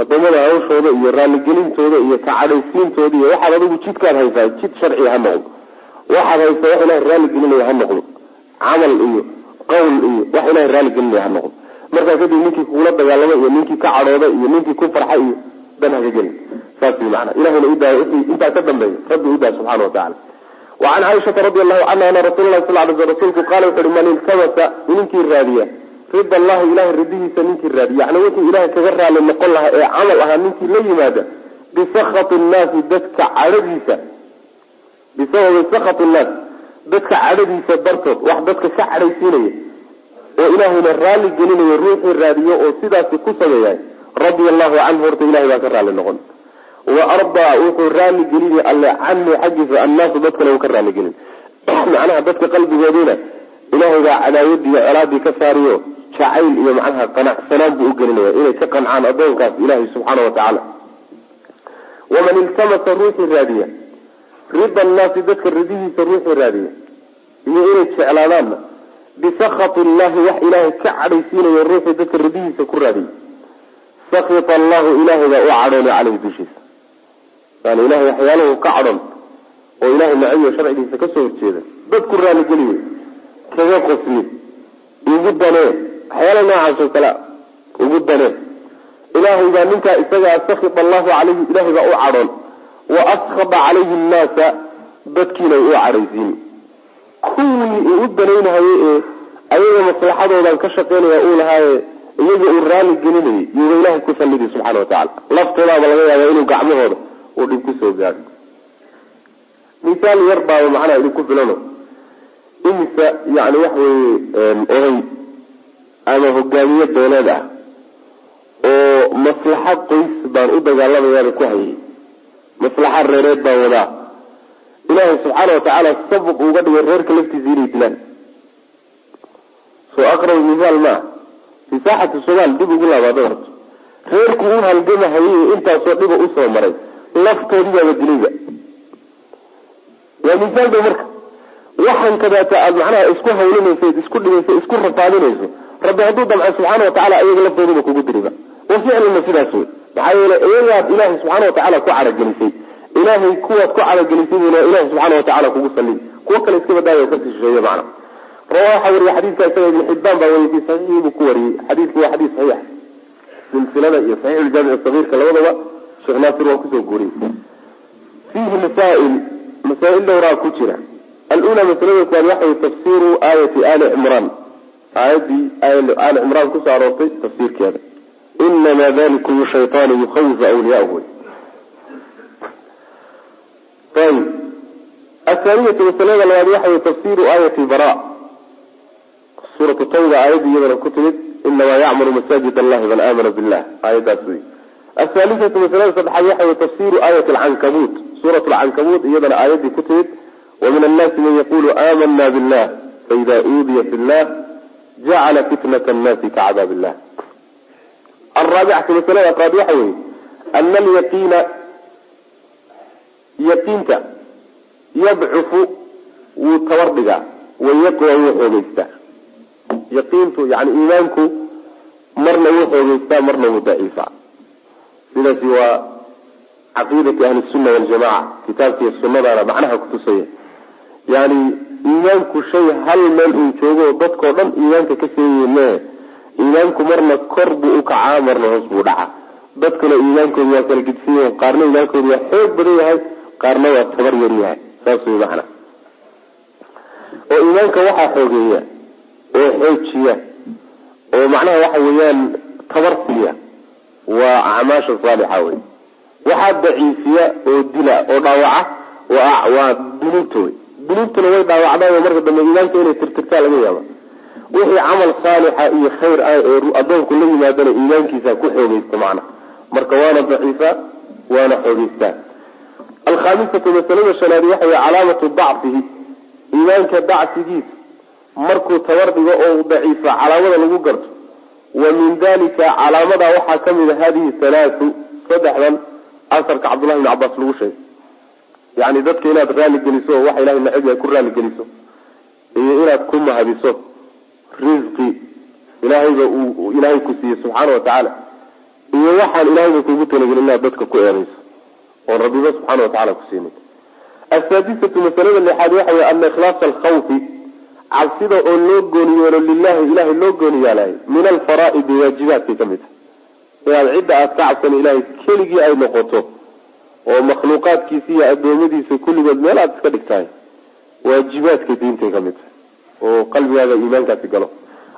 Addoommada hawshooda iyo raalligelintooda iyo kacadhaysiintooda iyo waxaad adigu jidkaad haysaa jid sharciga ha noqdo waxaad haysaa wax ilahay raalligelinaya ha noqdo camal iyo qowl iyo wax ilahay raalligelinaya ha noqdo markaa kadib ninkii kugula dagaalama iyo ninkii ka cadhooda iyo ninkii ku farxa iyo dan haka gelin. Saas mana ilahayna udaay intaa ka dambeeya. Rabbi udaa subxana wa tacala wacan caaishata radi allahu canha ana rasuul lahi sal ly sl rasuulku qaala wuxu uhi man iltamasa ninkii rida allahi ilahay ridihiisa ninkii raadiya yani wuxuu ilahay kaga raali noqon lahaa ee camal ahaa ninkii la yimaada bisakati nnaasi dadka cadhadiisa. Bisababi sakati nnaas dadka cadhadiisa dartood wax dadka ka cadhaysiinaya oo ilaahayna raalli gelinayo ruuxii raadiyo oo sidaasi ku sameeyahay radia allahu canhu horta ilahay baa ka raalli noqon. Wa ardaa wuxuu raalli gelina alle canhu xaggiisa annaasu dadkana uu ka raalli gelin. [clears throat] Macnaha dadka qalbigoodiina ilaahay baa cadaawadiiyo colaadii ka saariyo jacayl iyo macnaha qanacsanaan buu u gelinaya inay ka qancaan addoonkaas ilaahay subxaana wa tacaala. Waman iltamasa ruuxii raadiya rida annaasi dadka ridihiisa ruuxii raadiya iyo inay jeclaadaanna bisakati illahi wax ilaahay ka cadhaysiinayo ruuxii dadka ridihiisa ku raadiya. Sakita allahu ilaahay baa u cadhoonay caleyhi dushiisa. Yani ilahay waxyaalahu ka cadhon oo ilahay naciyo sharcigiisa ka soo horjeeda dad ku raaligeliye kaga qosli ugu danee waxyaala noocaas oo kale ugu danee ilaahay baa ninkaa isagaa sakita allahu calayhi ilahay baa u cadhoon. Wa askada calayhi nnaasa dadkiina u cadhaysiin. Kuwii uu u danaynahayay ee ayaga maslaxadoodan ka shaqeynaya uu lahaaye iyaga uu raali gelinayay yuuba ilahay ku sallidi subxana wa tacala laftoodaaba laga yaaba inuu gacmahooda uu dhib ku soo gaadho misaal yar baaba macnaha idinku filano. Imisa yani waxa weye oday ama hogaamiye dooleed ah oo maslaxa qoys baan u dagaalamayaaba ku hayay. Maslaxa reereed baan wadaa. Ilaahay subxaana wa tacaala sabuq uga dhigay reerka laftiisa inay dilaan. Soo aqrab misaal maa fi saaxati somaal dib ugu laabaada horto reerku u halgamahayay intaasoo dhiba u soo maray. Laftoodibaaba dilayba waa misaal bay marka. Waxan kadaata aad macnaha isku hawlinayso isku dhigayso isku rafaadinayso rabbi hadduu damco subxaana wa tacala iyaga laftooduba kugu diriba. Wa ficlina sidaas wey maxaa yeele iyagaad ilaahay subxaana wa tacala ku caragelisay. Ilaahay kuwaad ku caragelisay buna ilahay subxaana wa tacala kugu sallid kuwo kale iska badaayo ka sii shisheeye macna. Rawa waxaa weriye xadiidka isaga ibn xibaan baa wariyey fi saxiixii buu ku wariyey xadiidku waa xadiis saxiix. Silsilada iyo saxiix ljaamic sagiirka labadaba sheekh naasir waa ku soo guuriyey fiihi masaa'il masaa-il dhowraa ku jira. Alula masalada kuwaad waxay tafsiru aayati ali cimraan aayadii ali cimraan ku soo aroortay tafsiirkeeda. inama dalikum shaytaanu yukhawifu awliyaahu ayib athaaniyatu masalada labaad waxay tafsiru aayati bara suuratu tawba aayadii iyadana ku timid inamaa yacmuru masaajid allahi man aamana billah aayadaas wey athaalithatu masalada saddexaad waxay tafsiru aayati alcankabuut suurat lcankabuut iyadana aayadii ku timid wamin annaasi man yaqulu aamana billah faida uudiya fi llah jacala fitnat annaasi kacadaab illah alraabicatu masalada qaad waxa weeye ana alyaqiina yaqiinta yadcufu wuu tabar dhigaa wayaqwa wuu xoogeystaa yaqiintu yani iimaanku marna wuu xoogeystaa marna wuu daciifaa sidaasi waa caqiidati ahli sunna waljamaca kitaabkiiyo sunadaana macnaha kutusaya yani iimaanku shay hal meel uu joogo dadkao dhan iimaanka ka seeyihiin iimaanku marna kor buu u kacaa marna hoos buu dhacaa dadkuna iimaankoodu waa kala gidsiya qaarna iimaankoodu waa xoog badan yahay qaarna waa tabar yar yahay. Saas wey macna oo iimaanka waxaa xoogeeya oo xoojiya oo macnaha waxa weeyaan tabar siiya waa acmaasha saalixa wey waxaa daciifiya oo dila oo dhaawaca waa dunuubta wey dunuubtuna way dhaawacdaayo marka dambe iimaanka inay tirtirtaa laga yaaba wixii camal saalixa iyo khayr ah ee adoonku la yimaadana iimaankiisa ku xoogeysta macna. Marka waana daciifa waana xoogeystaa alkhaamisatu masalada shanaadi waxa wey calaamatu dacfihi. Iimaanka dacfigiisa markuu tabar dhigo oo daciifa calaamada lagu garto wa min dalika calaamada waxaa ka mid a hadihi halaatu saddexdan asarka cabdullahi bn cabaas lagu sheegay yani dadka inaad raali geliso oo waxa ilahay nacib yahay ku raali geliso iyo inaad ku mahadiso risqi ilaahayba uu ilaahay ku siiyey subxaana watacaala iyo waxaan ilahayba kuugu talagelin inaad dadka ku eerayso oon rabbiba subxaana watacala ku siinin asaadisatu masalada lixaad waxa wey ana ikhlaasa alkhawfi cabsida oo loo gooni yeelo lilahi ilahay loo gooni yaalahay min alfaraaidi waajibaadkay ka mid tahay inaad cidda aad ka cabsan ilahay keligii ay noqoto oo makhluuqaadkiisa iyo adoomadiisa kulligood meel aad iska dhigtahay waajibaadka diintay ka mid tahay oo qalbigaaga iimaankaasi galo.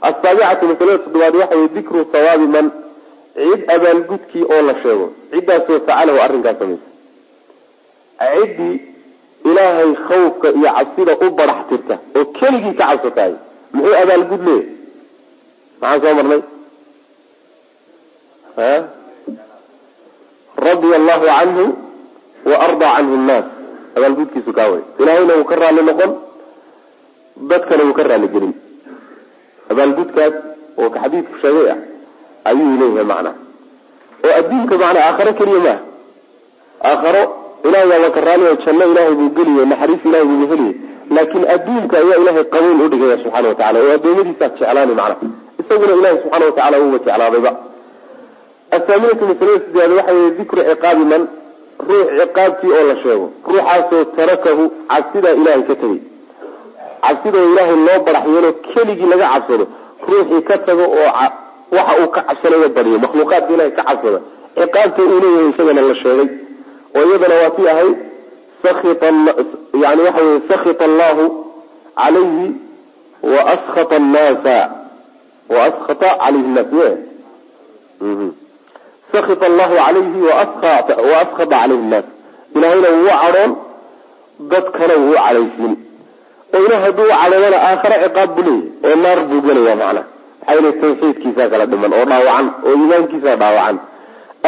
Asaabicatu masalada toddobaad waxa wey dikru hawaabi man cid abaalgudkii oo la sheego ciddaasoo facalahu arrinkaas samaysa. Ciddii ilaahay khawfka iyo cabsida u barax tirta oo keligii ka cabsatahay muxuu abaalgud leeyahy maxaan soo marnay? Radia allahu canhu wa ardaa canhu nnaas. Abaalgudkiisu kaa way ilaahayna wuu ka raali noqon dadkana wuu ka raali gelin. Abaalgudkaas oo ka xadiidku sheegay ah ayuu leeyahay macnaa. Oo adduunka macnaa aakharo keliya maaha aakharo ilahay waaba ka raaliya janno ilaahay buu geliye naxariis ilahay buu heliye. Laakin adduunka ayaa ilahay qabuul udhigaya subxana watacala oo adoomadiisaa jeclaani macna isaguna ilahay subxaana watacala uuba jeclaadayba. Athaaminatu masalada sideed waxa weye dikru ciqaabi man ruux ciqaabtii oo la sheego. Ruuxaasoo tarakahu cabsidaa ilahay ka tegay cabsidoo ilaahay loo barax keligii laga cabsado ruuxii ka tago oo waxa uu ka cabsanayo badiyo makhluuqaadka ilahay ka cabsada. Ciqaabta uu leeyahay isagana la sheegay. Oo iyadana waa tii ahayd yani waxa weye sakita allahu calayhi wa askhata annaasa. Wa askhata calayhi nnaas y sakita allahu calayhi wa askhata calayhi nnaas ilahayna wuu cadhoon dadkana wuu cadhaysiin oo ilah hadduu cadhoodana aakhare ciqaab buu leeyahy oo naar buu gelaya macna maxaa tawxiidkiisaa kala dhiman oo dhaawacan oo iimaankiisaa dhaawacan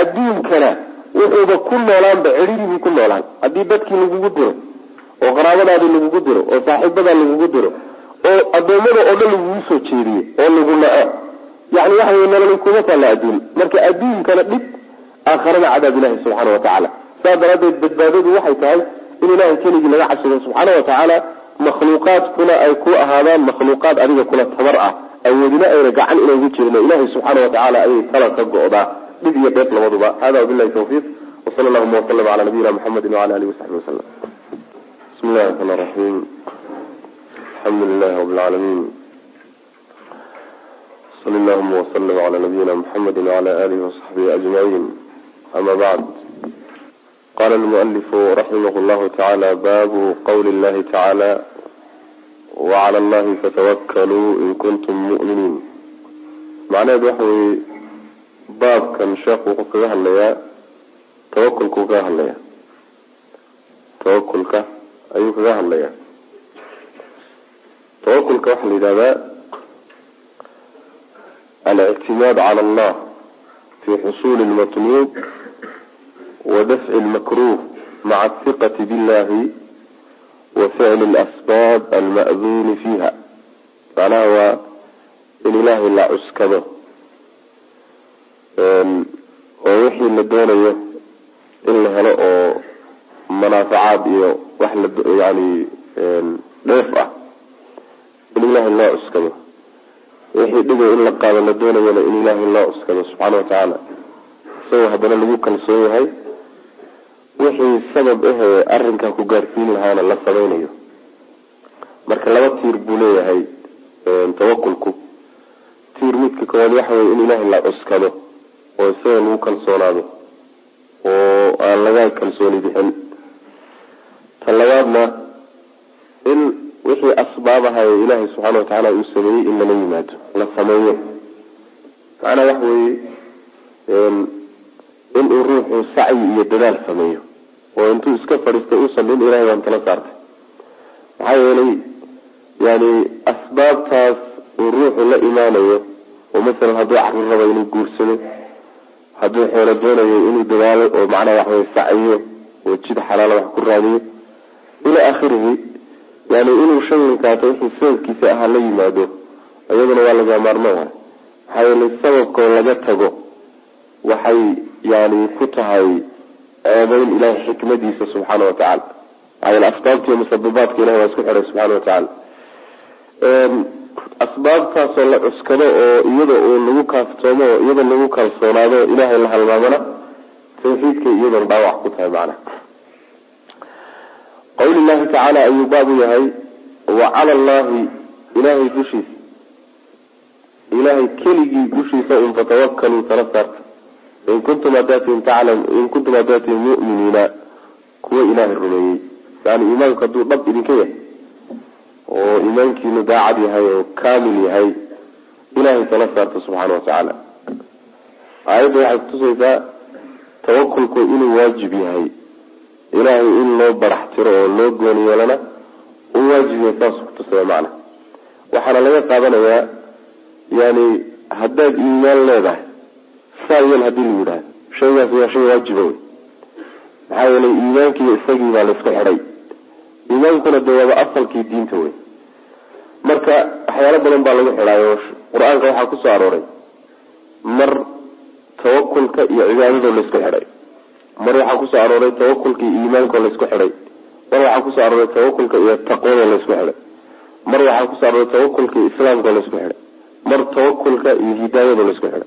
adduunkana wuxuuba ku noolaanba cidhiribuu ku noolaan haddii dadkii lagugu diro oo qaraabadaadii lagugu diro oo saaxiibadaa lagugu diro oo addoommada oo dhan lagugu soo jeediyo oo lagu na-o yani waxa wey nololi kuma taalla adduun. Marka adduunkana dhib aakharana cadaab ilahi subxaana watacaala saas daraadeed badbaadadu waxay tahay in ilahay keligii laga cabsado subxaana watacaala makhluuqaadkuna ay ku ahaadaan makhluuqaad adiga kula tabar ah. Awoodina ayna gacan inaygu jirin ilahi subxaana watacaala ayay tala ka go-daa. Dhib iyo dheef labaduba. Hada wabilahi tawfiiq. Wsala allahuma waslama cala nabiyina muxamedi wala alihi wasaxbi wasalam bismi llahi raxmaan raxiim alxamdu lilahi lcaalamiin sali allahuma waslm cala nabiyina muxamedi wala alihi wasaxbihi ajmaciin ama bacd qala almualifu raximah llahu tacaala baabu qawli llahi tacaala wacala allahi fatawakkaluu in kuntum mu'miniin macnaheedu waxa weye baabkan sheekhu wuxuu kaga hadlayaa tawakulkuu kaga hadlayaa. Tawakulka ayuu kaga hadlayaa. Tawakulka waxaa la yidhahdaa alictimaad cala allah fi xusuli lmatluub wa dafci lmakruh maca athiqati billahi wa ficli lasbaab alma'duuni fiiha macnaha waa in ilaahay la cuskado oo wixii la doonayo in la helo oo manaafacaad iyo wax la yani dheef ah in ilaahay loo cuskado wixii dhigay in la qaado la doonayana in ilaahay loo cuskado subxaana watacaala isagoo haddana lagu kalsoon yahay wixii sabab ahee arrinkaa ku gaarsiin lahaana la samaynayo. Marka laba tiir buu leeyahay tawakulku. Tiir midka koowaad waxa weye in ilaahay la cuskado oo isaga lagu kalsoonaado oo aan laga kalsooni bixin. Ta labaadna in wixii asbaabaha ee ilaahay subxaana watacaala uu sameeyey in lala yimaado la sameeyo. Macnaa waxa weeye inuu ruuxu sacyi iyo dadaal sameeyo oo intuu iska fadhiistay uusan in ilahay baan tala saartay. Maxaa yeelay yani asbaabtaas uu ruuxu la imaanayo oo masalan hadduu carur rabo inuu guursado hadduu xoolo doonayo inuu dadaalo oo macnaha waxawey sacyiyo oo jid xalaala wax ku raadiyo ilaa akhirihi yani inuu shaylinkaato wixii sababkiisa ahaa la yimaado iyaduna waa laga maarmayaha maxaa yeelay sababkoo laga tago waxay yani ku tahay ceebeyn ilahay xikmadiisa subxaana watacaala maxaa yeele asbaabtiiyo musababaadka ilahay waa isku xiray subxana watacaala asbaabtaasoo la cuskado oo iyada uu lagu kaaftoomo oo iyada lagu kalsoonaado oo ilaahay la halmaamana tawxiidkay iyadana dhaawac ku tahay macnaha qawli llahi tacaala ayuu baabu yahay wa cala allahi ilahay dushiisa. Ilahay keligii dushiisa un fatawakkaluu tala saarta in kuntum hadaatiin taclam in kuntum hadaatiin mu'miniina kuwa ilaahay rumeeyey. Yani iimaanku hadduu dhab idinka yahay oo iimaankiinu daacad yahay oo kaamil yahay ilahay tala saarta subxaana watacaala aayadda waxay kutusaysaa tawakulku inuu waajib yahay ilaahay in loo barax tiro oo loo gooni yeelana uu waajib yahay saas kutusaya macna. Waxaana laga qaadanayaa yani haddaad iimaan leedahay saa yeel haddii lagu yidhahdo shaygaas waa shay waajiba wey maxaa yeelay iimaankiiyo isagii baa la isku xidhay iimaankuna de waaba asalkii diinta wey marka waxyaalo badan baa lagu xidhaayo qur'aanka waxaa ku soo arooray mar tawakulka iyo cibaadado la isku xidhay mar waxaa ku soo arooray tawakulka iyo iimaanko la isku xidhay. Mar waxaa ku soo arooray tawakulka iyo taqwado la isku xidhay. Mar waxaa ku soo arooray tawakulka iyo islaamko la isku xidhay. Mar tawakulka iyo hidaayado la isku xidhay.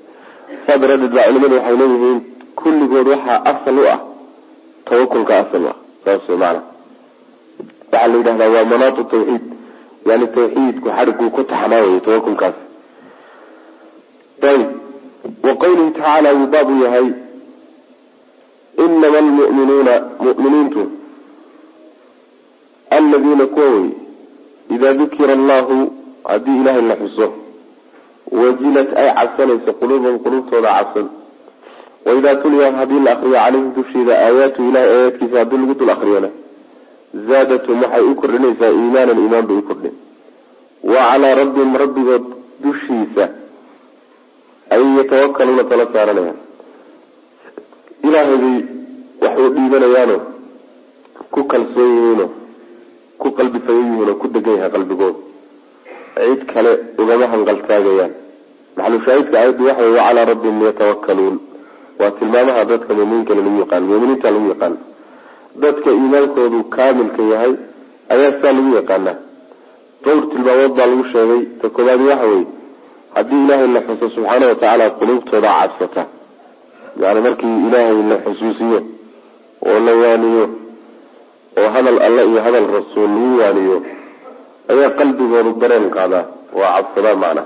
Saa daraadeed baa culimadu waxay leeyihiin kulligood waxaa asal u ah tawakulka asal u ah. Saas maana. Waxaa la yidhahdaa waa manaatu tawxiid. Yani tawxiidku xadhiguu ku taxnaaway tawakulkaas ayb wa qawlihi tacaala wuu baab yahay inama almu'minuuna mu'miniintu aladiina kuwa wey idaa dukira allahu haddii ilaahay la xuso wajilat ay cabsanayso quluubahum quluubtooda cabsan waidaa tuliya haddii la akriyo calayhim dusheeda aayaatu ilahay aayaadkiisa haddii lagu dul akriyona zaadatum waxay u kordhinaysaa iimaanan iimaan bay u kordhin wa calaa rabbihim rabbigood dushiisa ayay yatawakaluuna tala saaranayaan ilaahay bay wax u dhiibanayaano ku kalsoon yihiinoo ku qalbifayan yihiin oo ku degan yahay qalbigooda cid kale ugama hanqaltaagayaan. Maxalushaahidka aayaddu waxa wey wacalaa rabbihim yatawakaluun waa tilmaamaha dadka muminiinkale lagu yaqaan muminiinta lagu yaqaan. Dadka iimaankoodu kaamilka yahay ayaa saa lagu yaqaanaa. Dhowr tilmaamood baa lagu sheegay. Ta koobaadi waxa weye haddii ilaahay la xuso subxaana watacaala quluubtooda cabsata yani markii ilaahay la xusuusiyo oo la waaniyo oo hadal alle iyo hadal rasuul lagu waaniyo ayaa qalbigooda dareen qaadaa waa cabsadaa macna.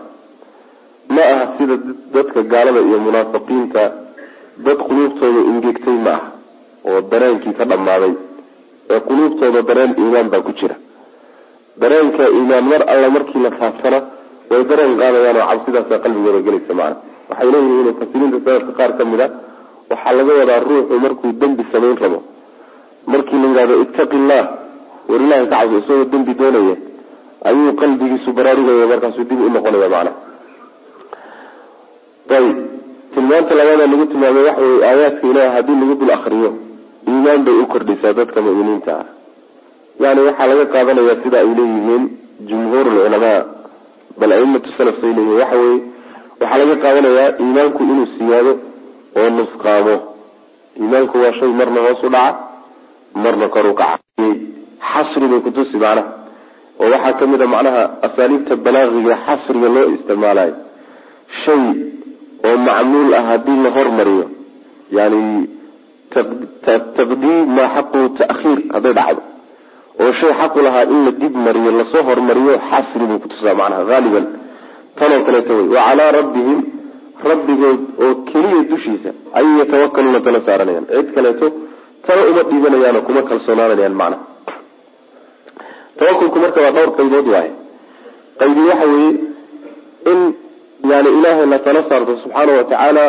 Ma aha sida dadka gaalada iyo munaafiqiinta dad quluubtooda ingegtay ma aha oo dareenkii ka dhammaaday ee quluubtooda dareen iimaan baa ku jira. Dareenka iimaan mar alla markii la faaftana way dareen qaadayaan oo cabsidaasa qalbigooda gelaysa macna waxay leeyihiin mufasiriinta sanadka qaar ka mid a waxaa laga wadaa ruuxu markuu dembi samayn rabo. Markii la yidhahdo ittaqi illah war ilahay ka cabso isagoo dembi doonaya ayuu qalbigiisu baraarugaya markaasuu dib u noqonaya macna. Ayib tilmaanta labaada lagu tilmaamay waxa wey aayaadka ilaah haddii lagu dul akriyo iimaan bay u kordhisaa dadka mu'miniinta ah. Yani waxaa laga qaadanaya sida ay leeyihiin jumhuur ulculamaa bal aimatu salaf say waxa weye waxaa laga qaadanayaa iimaanku inuu siyaado oo nusqaamo iimaanku waa shay marna hoos u dhaca marna kor u kaca. Xasri bay kutusi macnaha oo waxaa ka mid a macnaha asaaliibta balaaqiga xasriga loo isticmaalayo shay oo macmuul ah haddii la hormariyo yani taqdiim maa xaqu ta'khiir hadday dhacdo. Oo shay xaqu lahaa in la dib mariyo la soo hormariyo xasri buu kutusaa macnaha haaliban tanoo kaleeto wey wa calaa rabbihim rabbigood oo keliya dushiisa ayay yatawakaluuna tala saaranayaan. Cid kaleeto tala uma dhiibanayaano kuma kalsoonaanayaan macnaha tawakulku marka waa dhowr qaybood waaye. Qaybi waxa weeye in yani ilaahay la tala saarto subxaana watacaala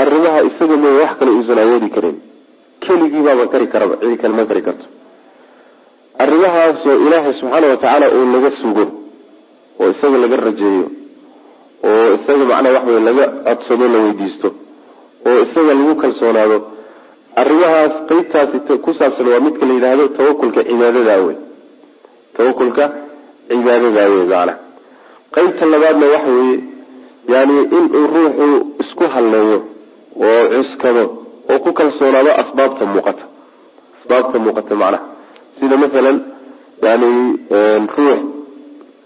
arrimaha isaga mooye wax kale uusan awoodi karin. Keligii baaba kari karaba cidi kale ma kari karto. Arrimahaasoo ilaahay subxaana watacaala uu laga sugo oo isaga laga rajeeyo oo isaga macnaha wax wey laga codsado la weydiisto oo isaga lagu kalsoonaado arrimahaas qeybtaasi ku saabsan waa midka la yidhaahdo tawakulka cibaadada wey tawakulka cibaadada wey macnaha qeybta labaadna waxa weeye yani inuu ruuxu isku halleeyo oo cuskado oo ku kalsoonaado asbaabta muuqata. Asbaabta muuqata macnaha sida masalan yani ruux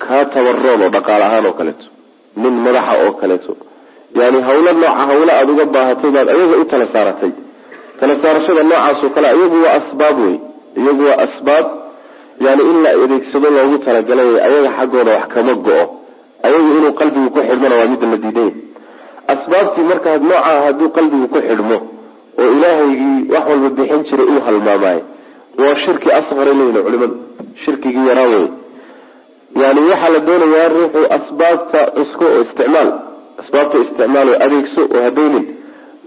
kaa tabaroon oo dhaqaale ahaan oo kaleeto nin madaxa oo kaleeto. Yani hawlo nooca hawlo aada uga baahatay baad ayaga u tala saaratay. Tala saarashada noocaasoo kale iyagu waa asbaab wey iyagu waa asbaab. Yani in la adeegsado loogu talagalay ayaga xaggooda wax kama go-o. Ayagu inuu qalbigu ku xidhmona waa midda la diiday asbaabtii markaa noocaa hadduu qalbigu ku xidhmo oo ilaahaygii wax walba bixin jiray uu halmaamaayo waa shirki asqara leyihin culimadu shirkigii yaraa wey yani waxaa la doonayaa ruuxu asbaabta cusko oo isticmaal asbaabta isticmaal oo adeegso oo hadaynin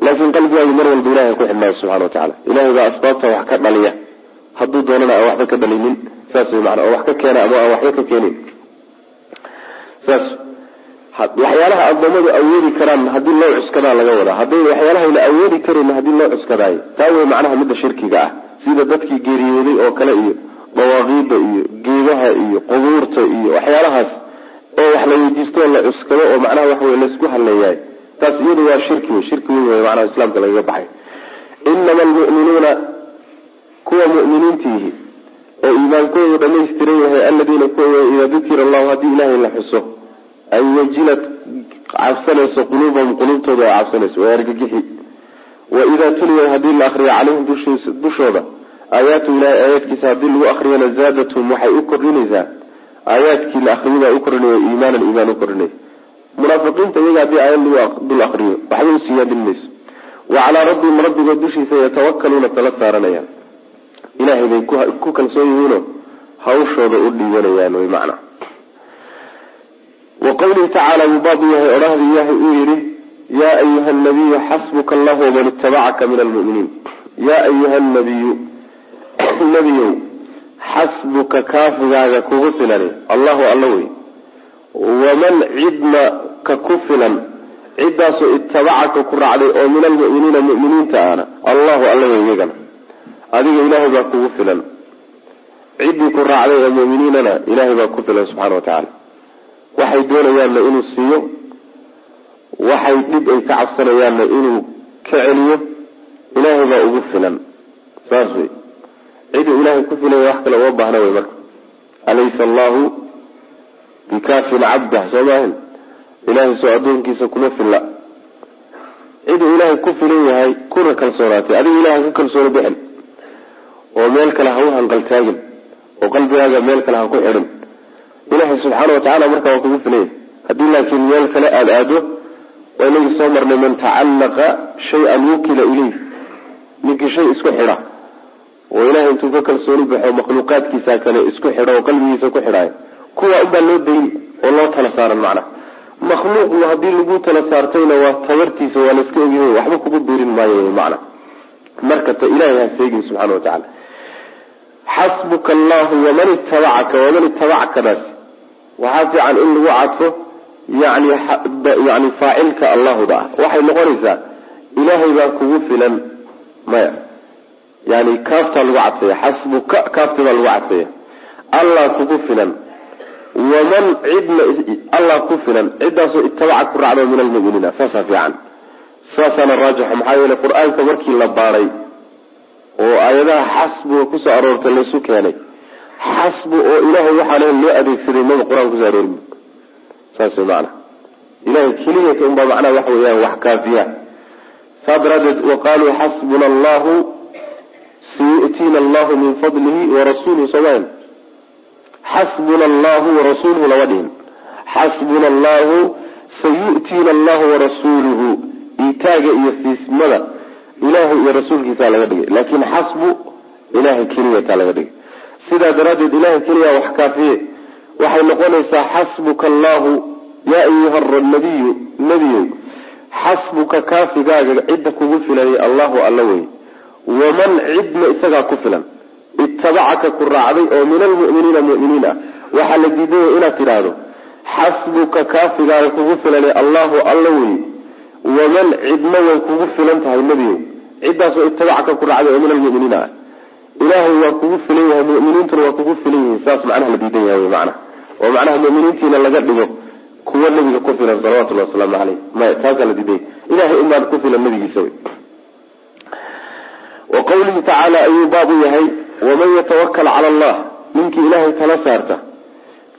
laakiin qalbigaagu mar walba ilahay ku xidhnaayo subxana wa tacala ilahay baa asbaabta wax ka dhaliya. Hadduu doonana aan waxba ka dhalinin. Saas wey maana oo wax ka keena ama aan waxba ka keenin. Saas waxyaalaha addoommadu awoodi karaan haddii loo cuskadaa laga wadaa. Hadday waxyaalahayna awoodi karin haddii loo cuskadaayo. Taa wey macnaha midda shirkiga ah. Sida dadkii geeriyooday oo kale iyo dawaaqiida iyo geedaha iyo qubuurta iyo waxyaalahaas oo wax la weydiisto la cuskado oo macnaha waxa wey laysku haleeyahay taas iyadu waa shirki wey shirki weyn wey macnaha islaamka lagaga baxay. Inama almu'minuuna kuwa mu'miniintiihi oo iimaankoodu dhamaystiran yahay aladiina kuwa idaa dukira allahu haddii ilaahay la xuso ay wajilad cabsanayso quluubahum quluubtooda ay cabsanayso waa argagixi. Wa idaa tuliyat haddii la akriyo calayhim dushooda aayaatu ilahay aayaadkiisa haddii lagu akriyana zaadathum waxay u kordhinaysaa? Aayaadkii la akriyabaa u kordhinaya iimaanan iimaan u kordhinaya. Munaafiqiinta iyaga haddii aayad lagu dul akriyo waxba u siyaadin mayso. Rabbihim rabbigood dushiisa yatawakaluuna tala saaranayaan ilahay bay ku kalsoon yihiinoo hawshooda u dhiibanayaan wy macna. Wa qawlihi tacaala wuu baab yahay odhahda ilaahay uu yihi yaa ayuha nabiyu xasbuka allahu waman itabacaka min almuminiin. Yaa ayuha nabiyu nebiyow xasbuka kaafigaaga kugu filan allahu alla wey. Waman cidna ka ku filan. Ciddaasoo itabacaka ku raacday oo min almu'miniina mu'miniinta ahna allahu alla wey iyagana adiga ilaahay baa kugu filan. Ciddii ku raacday ee mu'miniinana ilaahay baa ku filan subxana wa tacaala. Waxay doonayaanna inuu siiyo. Waxay dhib ay ka cabsanayaanna inuu ka celiyo. Ilaahay baa ugu filan. Saas wey ciduu ilaahay ku filaya wax kale uma baahna wey marka. Alaysa allahu bikaafin cabdah soo maahan? Ilahay soo addoonkiisa kuma filla. Ciduu ilaahay ku filan yahay kuna kalsoonaatay. Adiga ilahay ku kalsoono bixin. Oo meel kale ha u hanqaltaagin oo qalbigaaga meel kale ha ku xidhin. Ilahay subxaana watacaala markaa waa kugu filan yahay. Haddii laakiin meel kale aada aado waa inagii soo marnay man tacallaqa shay-an wukila ilayh ninkii shay isku xidha oo ilahay intuu ka kalsooni baxo makhluuqaadkiisa kale isku xidho oo qalbigiisa ku xidhaayo kuwa unbaa loo dayn oo loo tala saaran macnaha makhluuq haddii lagu tala saartayna waa tabartiisa waa layska ogyahay waxba kugu biirin maayo macna. Marka ta ilahay ha seegin subxana wa tacala xasbuka allahu waman itabacaka waman itabacakadaas waxaa fiican in lagu cadfo yani yani faacilka allahuda ah waxay noqonaysaa ilaahay baa kugu filan maya yani kaaftaa lagu cadfaya xasbuka kaaftii baa lagu cadfaya allah kugu filan. Waman cidna allah ku filan. Ciddaasoo itabaca ku raacdo min almuminiina. Saasaa fiican. Saasaana raajixa maxaa yeele qur'aanka markii la baaray oo aayadaha xasbuga ku soo aroortay laysu keenay. Xasbu oo ilahay waxaan loo adeegsaday maba qur'aanka kuso aroori saas way macana ilahay keliyaka unbaa macnaha waxa weeyaan wax kaafiya. Saa daraadeed waqaaluu xasbuna allahu sayu'tiina allahu min fadlihi warasuuluhu somayn xasbuna allahu warasuuluhu lama dhihin xasbuna allahu sayu'tiina allahu warasuuluhu itaaga iyo fiismada ilahay iyo rasuulkiisaa laga dhigay laakin xasbu ilahay keliyataa laga dhigay sidaa daraaddeed ilahay keliya wax kaafiye waxay noqonaysaa xasbuka allahu yaa ayuha nabiyu nebiyow xasbuka kaafigaaga cidda kugu filanay allahu alla wey waman cidna isagaa ku filan. Itabacaka ku raacday oo min almu'miniina mu'miniin ah. Waxaa la diidaya inaad tidhaahdo xasbuka kaafigaaga kugu filanay allahu alla wey waman cidna way kugu filan tahay nebiyow. Ciddaasoo itabacaka ku raacday oo min almu'miniina ah. Ilaahay waa kugu filan yahay mu'miniintuna waa kugu filan yihiin. Saas macnaha la diidan yahay wy oo macnaha mu'miniintiina laga dhigo kuwa nabiga ku filan salawatullahi wasalaamu caleyh maya taasaa la diiday. Ilahay unbaan ku filan nabigiisa wey wa qawlihi tacaala ayuu baab u yahay waman yatawakal cala allah ninkii ilaahay tala saarta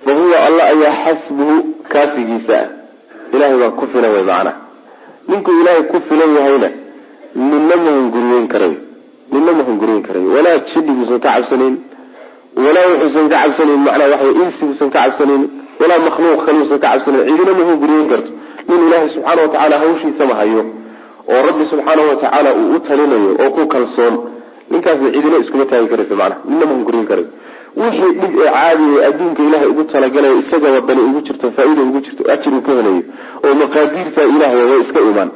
fa huwa alla ayaa xasbuhu kaafigiisa ah. Ilahay baa ku filan wey macnaha ninkuu ilaahay ku filan yahayna ninna mahunguriyeyn karayo ninna mahunguriyeyn karayo walaa jidhi buusan ka cabsanayn walaa wuxuusan ka cabsanayn macnaa waxa insi buusan ka cabsanayn walaa makhluuq kaliuusan ka cabsanayn cidina mahunguriyeyn karto. Nin ilaahay subxaana watacaala hawshiisama hayo oo rabbi subxaanahu watacaala uu u talinayo oo ku kalsoon ninkaasi cidina iskuma taagi karaysa macnaha midna mahunguriyen karayo wixii dhib ee caadiya adduunka ilahay ugu talagalayo isaga wadani ugu jirto faa-ida ugu jirto ajir uu ka helayo oo maqaadiirta ilahay way iska imaan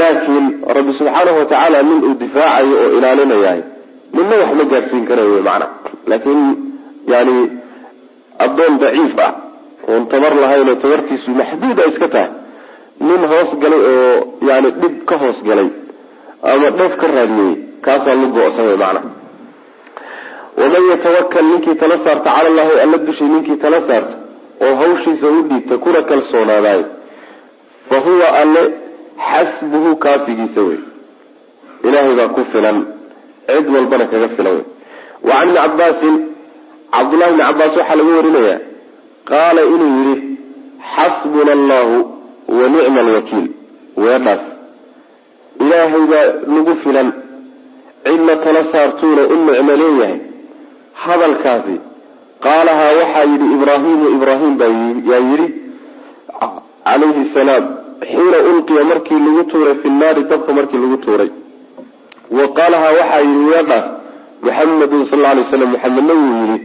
laakiin rabbi subxaanahu watacaala nin uu difaacayo oo ilaalinayahay ninna wax ma gaadhsiin karayo macna laakiin yani addoon daciif ah oon tabar lahayn oo tabartiisu maxduud a iska tahay nin hoos galay oo yani dhib ka hoos galay ama dheef ka raadiyey kaasaa la go-san wy macna waman yatawakal ninkii tala saarta cala allahi alla dushay ninkii tala saarta oo hawshiisa u dhiibta kuna kalsoonaadaay fa huwa alle xasbuhu kaafigiisa wey. Ilaahay baa ku filan cid walbana kaga filan wey. Wa can ibni cabaasin cabdullahi ibni cabaas waxaa laga warinaya qaala inuu yidhi xasbuna allahu wa nicma alwakiil. Weedhaas ilaahay baa nagu filan. Cidna tala saartuuna u nicmo leeyahay. Hadalkaasi. Qaalahaa waxaa yidhi ibraahimu ibraahim baa yaa yidhi calayhi salaam xiina ulqiya markii lagu tuuray fi nnaari dabka markii lagu tuuray. Wa qaalahaa waxaa yidhi weedhaas muxamedun sal alay slam muxamedna wuu yidhi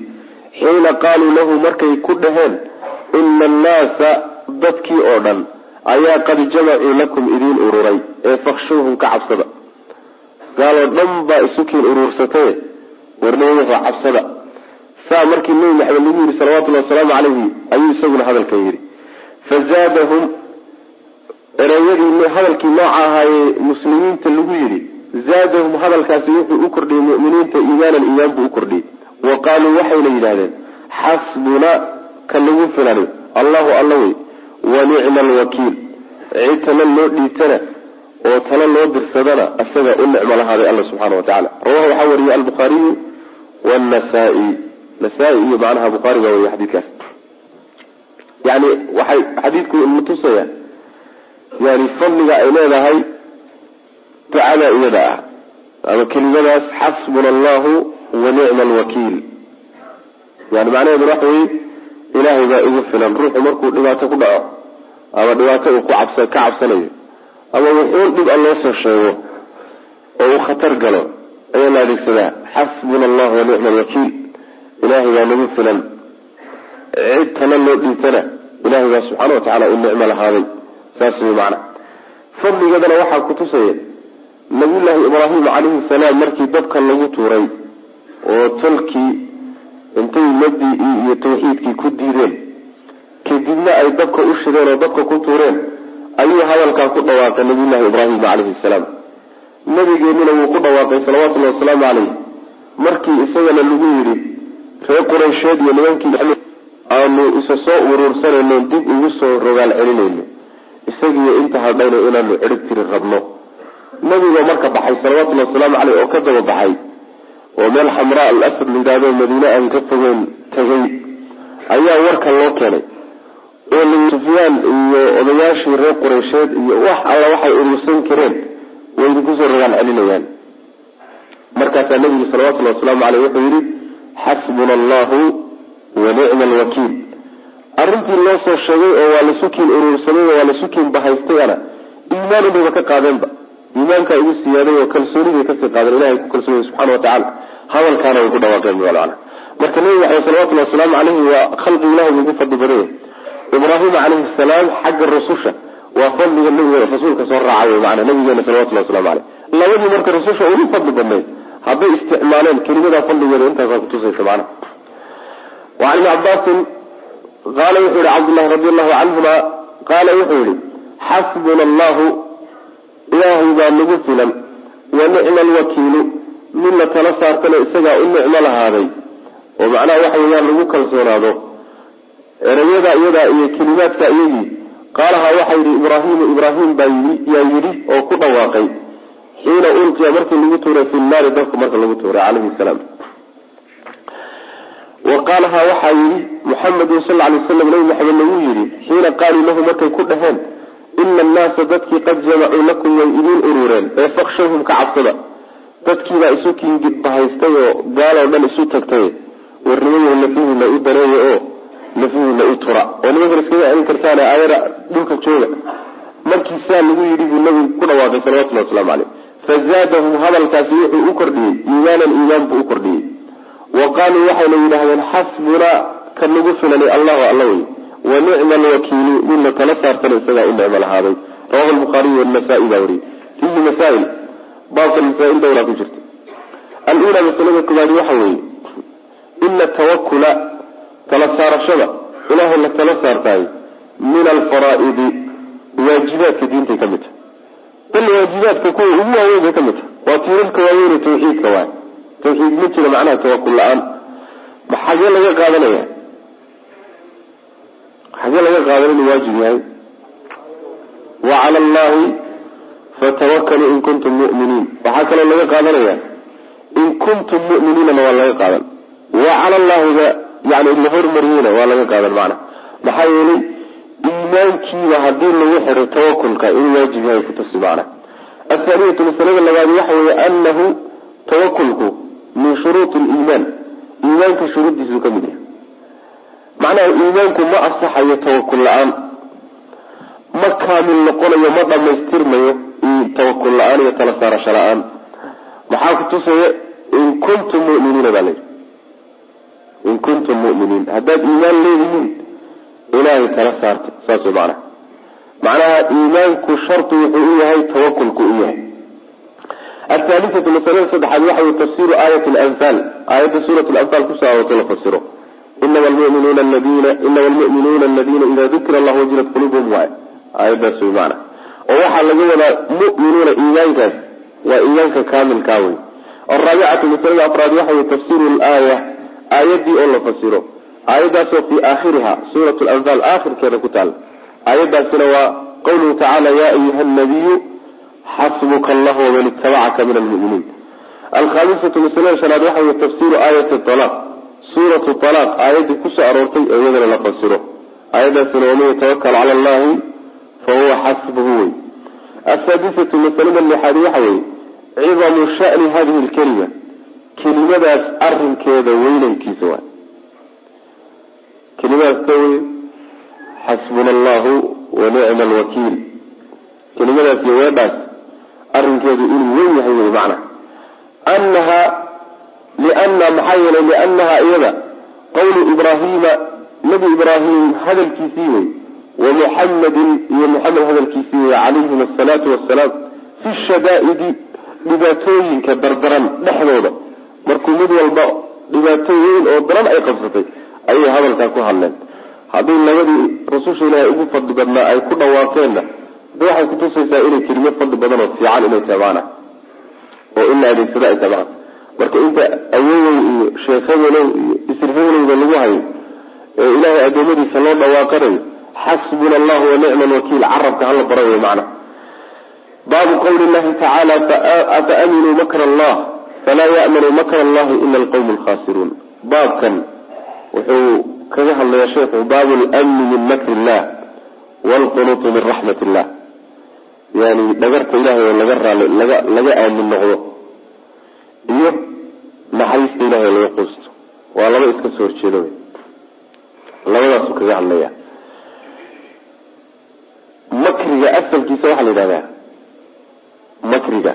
xiina qaaluu lahu markay ku dhaheen ina annaasa dadkii oo dhan ayaa qad jamacuu lakum idiin ururay ee fakshuuhum ka cabsada. Gaaloo dhan baa isukiin uruursataye warnimadaha cabsada. Saa markii nebi maxamed lagu yidhi salawatullahi wasalaamu calayhi ayuu isaguna hadalkan yidhi. Fazaadahum ereyadii hadalkii nooca ahaayee muslimiinta lagu yidhi zaadahum hadalkaasi wuxuu u kordhiyey mu'miniinta iimaanan iimaan buu u kordhiyey. Wa qaaluu waxayna yidhahdeen xasbuna ka nagu filani allahu alla wey wa nicma alwakiil cid tala loo dhiibtana oo tala loo dirsadana isaga u nicmo lahaaday alla subxana wa tacala rawaha waxaa wariyey albukhaariyu wnasaa-i nasaa-i iyo macnaha bukhaari baa wariye xadiidkaas yani waxay xadiidku natusaya yani fadliga ay leedahay ducada iyada ah ama kelimadaas xasbuna allahu wa nicma alwakiil yani macnaheedu waxa weye ilaahay baa igu filan ruuxu markuu dhibaato ku dhaco ama dhibaato uu ka cabsanayo ama wuxuun dhib a loo soo sheego oo uu khatar galo ayaa la adeegsadaa xasbuna allahu wa nicma alwakiil ilaahay baa nagu filan. Cid tala loo dhiibtana ilaahay baa subxaana wa tacala u nicmo lahaaday. Saas way macna. Fadligeedana waxaa kutusaya nabiyullaahi ibraahim calayhi salaam markii dabka lagu tuuray oo tolkii intay mabdii iyo tawxiidkii ku diideen kadibna ay dabka u shideen oo dabka ku tuureen ayuu hadalkaa ku dhawaaqay nabiyullahi ibraahim calayhi salaam. Nabigeennina wuu ku dhawaaqay salawatullahi wasalaamu calayh. Markii isagana lagu yidhi reer quraysheed iyo nimankii aanu isa soo uruursanayno dib ugu soo rogaal celinayno isagiiyo inta hadhayno inaanu cirib tiri rabno. Nabiga marka baxay salawatullhi wasalaamu caleyh oo ka daba baxay oo meel xamraa al asad layidhahdo madiine aan ka fogeyn tagay. Ayaa warka loo keenay oo nabi sufyaan iyo odayaashii reer qureysheed iyo wax alla waxay urursan kareen wayna ku soo rogaal celinayaan. Markaasaa nabigu salawatullahi wasalaamu caleyh wuxuu yihi xasbuna allahu wa nicma alwakiil arrintii loo soo sheegay oo waa lasu kiin urursamay oo waa lasu kiin bahaystayana iimaan inayba ka qaadeenba iimaankaa igu siyaaday oo kalsoonibay ka sii qaadeen ilahay ku kalsoonay subxana watacaala hadalkaana way ku dhawaaqeen marka nabi maxamed salawatullahi wasalaamu caleyhi waa khalqi ilahay ugu fadli badan yahay ibraahim calayhi salaam xagga rususha waa fadliga nabiga rasuulka soo raaca wey maana nabigeena salawatullahi waslamu caleyh labadii marka rususha ugu fadli badnayd hadday isticmaaleen kelimadaa fadligeeda intaasaa kutusaysa macana wacan ibni cabaasin qaala wuxuu yihi cabdullahi radi allahu canhuma qaala wuxuu yihi xasbuna allahu ilaahay baa nagu filan wa nicma alwakiilu mid la tala saartana isagaa u nicmo lahaaday. Oo macnaha waxa weeyaan lagu kalsoonaado erayada iyadaa iyo kelimaadka iyagii qaalahaa waxaa yidhi ibraahimu ibraahim baa yaa yidhi oo ku dhawaaqay. Xiina ulqiya markii lagu tuuray fi naari dabka marka lagu tuuray calayhi salaam. Wa qaalahaa waxaa yidhi muxamedun sal lay slam nabi maxamed lagu yidhi xiina qaaluu lahu markay ku dhaheen ina annaasa dadkii qad jamacuu lakum way idiin urureen ee fakshawhum ka cabsada. Dadkiibaa isu kinbahaystay oo gaaloo dhan isu tagtay. Warnimayo lafihiina u dareeya oo lafihiina u tura. Oo nimankan iskaga celin kartaan aayada dhulka jooga. Markii lagu yidhi buu nabigu ku dhawaaqay salawatullahi waslamu caleyh fazaadahum hadalkaasi wuxuu u kordhiyey. Iimaanan iimaan buu u kordhiyey. Wa qaaluu waxayna yidhaahdeen xasbunaa ka nagu filanay allahu alla wey wa nicma alwakiilu midna tala saartana isagaa u nicmo lahaaday. Rawahu lbukhaariy wanasaa-i baa wariyey. Fiihi masaail baabka masaail dhowraa ku jirta. Alula masalada koobaad waxa weeye ina tawakula tala saarashada. Ilaahay la tala saartaay min alfaraaidi waajibaadka diintay ka mid tahay bal waajibaadka kuwa ugu waaweyn bay ka mid tahay waa tiirarka waaweyn tawxiidka waay tawxiid ma jira macnaha tawakul la'aan. Ma xagee laga qaadanaya? Xagee laga qaadan inuu waajib yahay? Wa cala allahi fatawakkaluu in kuntum mu'miniin. Waxaa kaloo laga qaadanaya in kuntum mu'miniinana waa laga qaadan. Wa cala allahiga yani la hormariyeyna waa laga qaadan macna. Maxaa yeelay iimaankiiba haddii lagu xiray tawakulka inuu waajib yahay kutusi macna. Athaaniyatu masalada labaad waxa weeye anahu tawakulku min shuruuti liimaan iimaanka shuruuddiisuu ka mid yahay. Macnaha iimaanku ma asaxayo tawakul la'aan ma kaamil noqonayo ma dhamaystirmayo tawakul la'aan iyo tala saarasho la'aan. Maxaa kutusaya in kuntum muminiina baa layidhi in kuntum muminiin haddaad iimaan leedihiin ilaahay tala saarta saas way macnaha iimaanku sharti wuxuu u yahay tawakulku u yahay athaalithatu masalada saddexaad waxa wey tafsiru aayat lanfaal aayadda suurat lanfaal ku soo aroortay la fasiro inama almu'minuuna aladiina ida dukira allah wajilat qulubuhum waay aayaddaas way macna oo waxaa laga wadaa mu'minuuna iimaankaas waa iimaanka kaamilkaa wey alraabicatu masalada afraad waxa wey tafsiru laaya aayaddii oo la fasiro. Aayaddaasoo fii aakhiriha suurat lanfaal aakhirkeeda ku taal. Aayaddaasina waa qawluhu tacaala ya ayuha nabiyu xasbuka allah waman itabacaka min almuminiin. Alkhaamisatu masalada shanaad waxa wey tafsiru aayati alaaq suuratu alaaq aayaddii ku soo aroortay ee iyadana la fasiro. Aayaddaasina waman yatawakal cala allahi fahuwa xasbuhu wey asaadisatu masalada lixaad waxa weeye cidamu shani hadihi lkelima kelimadaas arinkeeda weynankiisa waay. Kelimadaas wey xasbuna allahu wa nicma alwakiil kelimadaas iyo weedhaas arinkeedu inuu weyn yahay wey macna. Anaha liana maxaa yeelay lianaha iyada qawlu ibraahiima nabi ibraahim hadalkiisii wey wa muxamedin iyo muxamed hadalkiisii wey calayhim asalaatu wasalaam fi shadaa'idi dhibaatooyinka dardaran dhexdooda markuu mid walba dhibaato weyn oo daran ay qabsatay ayay hadalkaa ku hadleen haddii labadii rususha ilaahay ugu fadli badnaa ay ku dhawaaqeenna de waxay kutusaysaa inay kelimo fadli badan oo fiican inay tahay oo in la adeegsado ay tahay marka inta awoowow iyo sheekhadelow iyo isirhewlowda lagu hayo ee ilaahay addoommadiisa loo dhawaaqanayo xasbuna allahu wa nicma alwakiil carabka hala bara wey macna baabu qawli llahi tacaala afa aminuu makra allah falaa ya'manu makra allahi ila alqawmu alkhasiruun. Baabkan wuxuu kaga hadlayaa sheekhu baabu lmni min makri illah waalqunuutu min raxmat illah yani dhagarta ilahay oo laga raali laga laga aamin noqdo iyo naxariista ilahay oo laga quusto. Waa laba iska soo horjeedo. Labadaasuu kaga hadlaya makriga asalkiisa waxaa la yidhahdaa makriga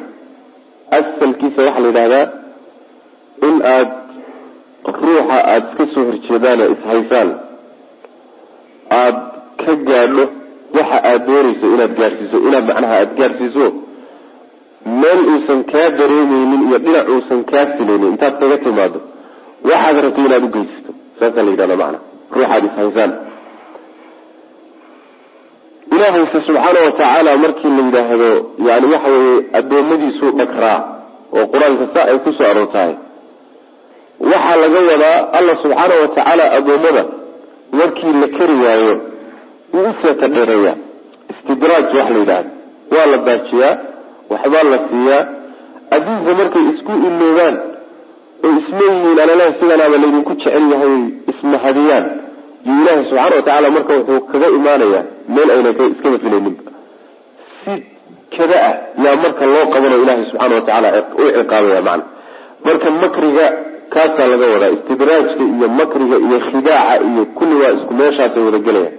asalkiisa waxaa la yidhahdaa in aad ruuxa aada iska soo horjeedaan ishaysaan aada ka gaadho waxa aada doonayso inaad gaadhsiiso inaad macnaha aada gaadhsiiso meel uusan kaa dareemeynin iyo dhinac uusan kaa filaynin intaad kaga timaado waxaad rabtay inaad ugeysato saasaa la yidhahda macana ruuxaad ishaysaan ilaahayse subxaana watacaala markii la yidhaahdo yani waxa weye addoommadiisuu dhagraa oo qur'aanka saa ay ku soo aroortahay waxaa laga wadaa alla subxaana watacaala addoommada markii la kari waayo wuu u seeta dheereeya istidraaj wax la yidhahdo waa la daajiyaa waxbaa la siiyaa. Adduunka markay isku iloobaan oo isleeyihiin alalaha sidanaaba laydinku jecel yahay ismahadiyaan iyo ilaahi subxaana watacaala marka wuxuu kaga imaanayaa meel ayna iskaba filayninba si kada ah yaa marka loo qabanayo ilahi subxaana watacaala u ciqaabaya macna. Marka makriga kaasaa laga wadaa. Istidraajka iyo makriga iyo khidaaca iyo kulli waa isku meeshaasay wada gelayaan.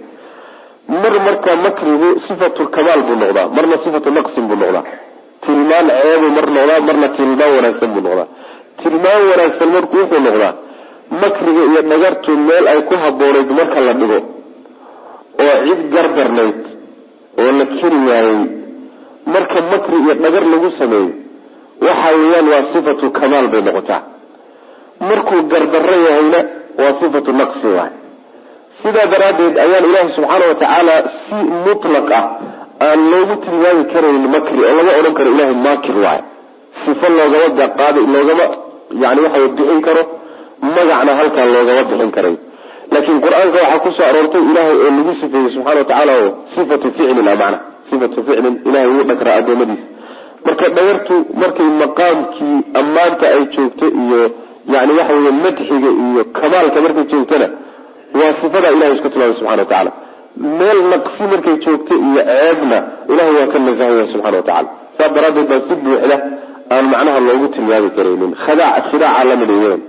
Mar marka makrigu sifatu kamaal buu noqdaa marna sifatu naqsin buu noqdaa. Tilmaan ceebu mar noqdaa marna tilmaan wanaagsan buu noqdaa. Tilmaan wanaagsan marku wuxuu noqdaa makriga iyo dhagartu meel ay ku haboonayd marka la dhigo oo cid gardarnayd oo la keri waayey. Marka makri iyo dhagar lagu sameeyo waxa weeyaan waa sifatu kamaal bay noqotaa. Markuu gardarro yahayna waa sifatu naqsi waay. Sidaa daraaddeed ayaan ilaahi subxaana watacaala si mutlaq ah aan loogu tilmaami karayn makri oo lama odhan karo ilahay maakir waay. Sifo loogama qaad loogama yani waxa bixin karo magacna halkaan loogama bixin karay laakiin qur'aanka waxaa ku soo aroortay ilahay oo lagu sifeeyey subxana watacaala oo sifatu ficlin ah macna sifatu ficlin ilahay wuu dhagraa adoomadiisa marka dhagartu markay maqaamkii ammaanta ay joogto iyo yani waxa wey madxiga iyo kamaalka markay joogtona waa sifadaa ilahay isku tilmaamay subxana watacaala meel naqsi markay joogto iyo ceebna ilahay waa ka nasahaya subxana watacala saas daraadeed baa si buuxda aan macnaha loogu tilmaami karaynin khidaac khidaaca la mid iyadan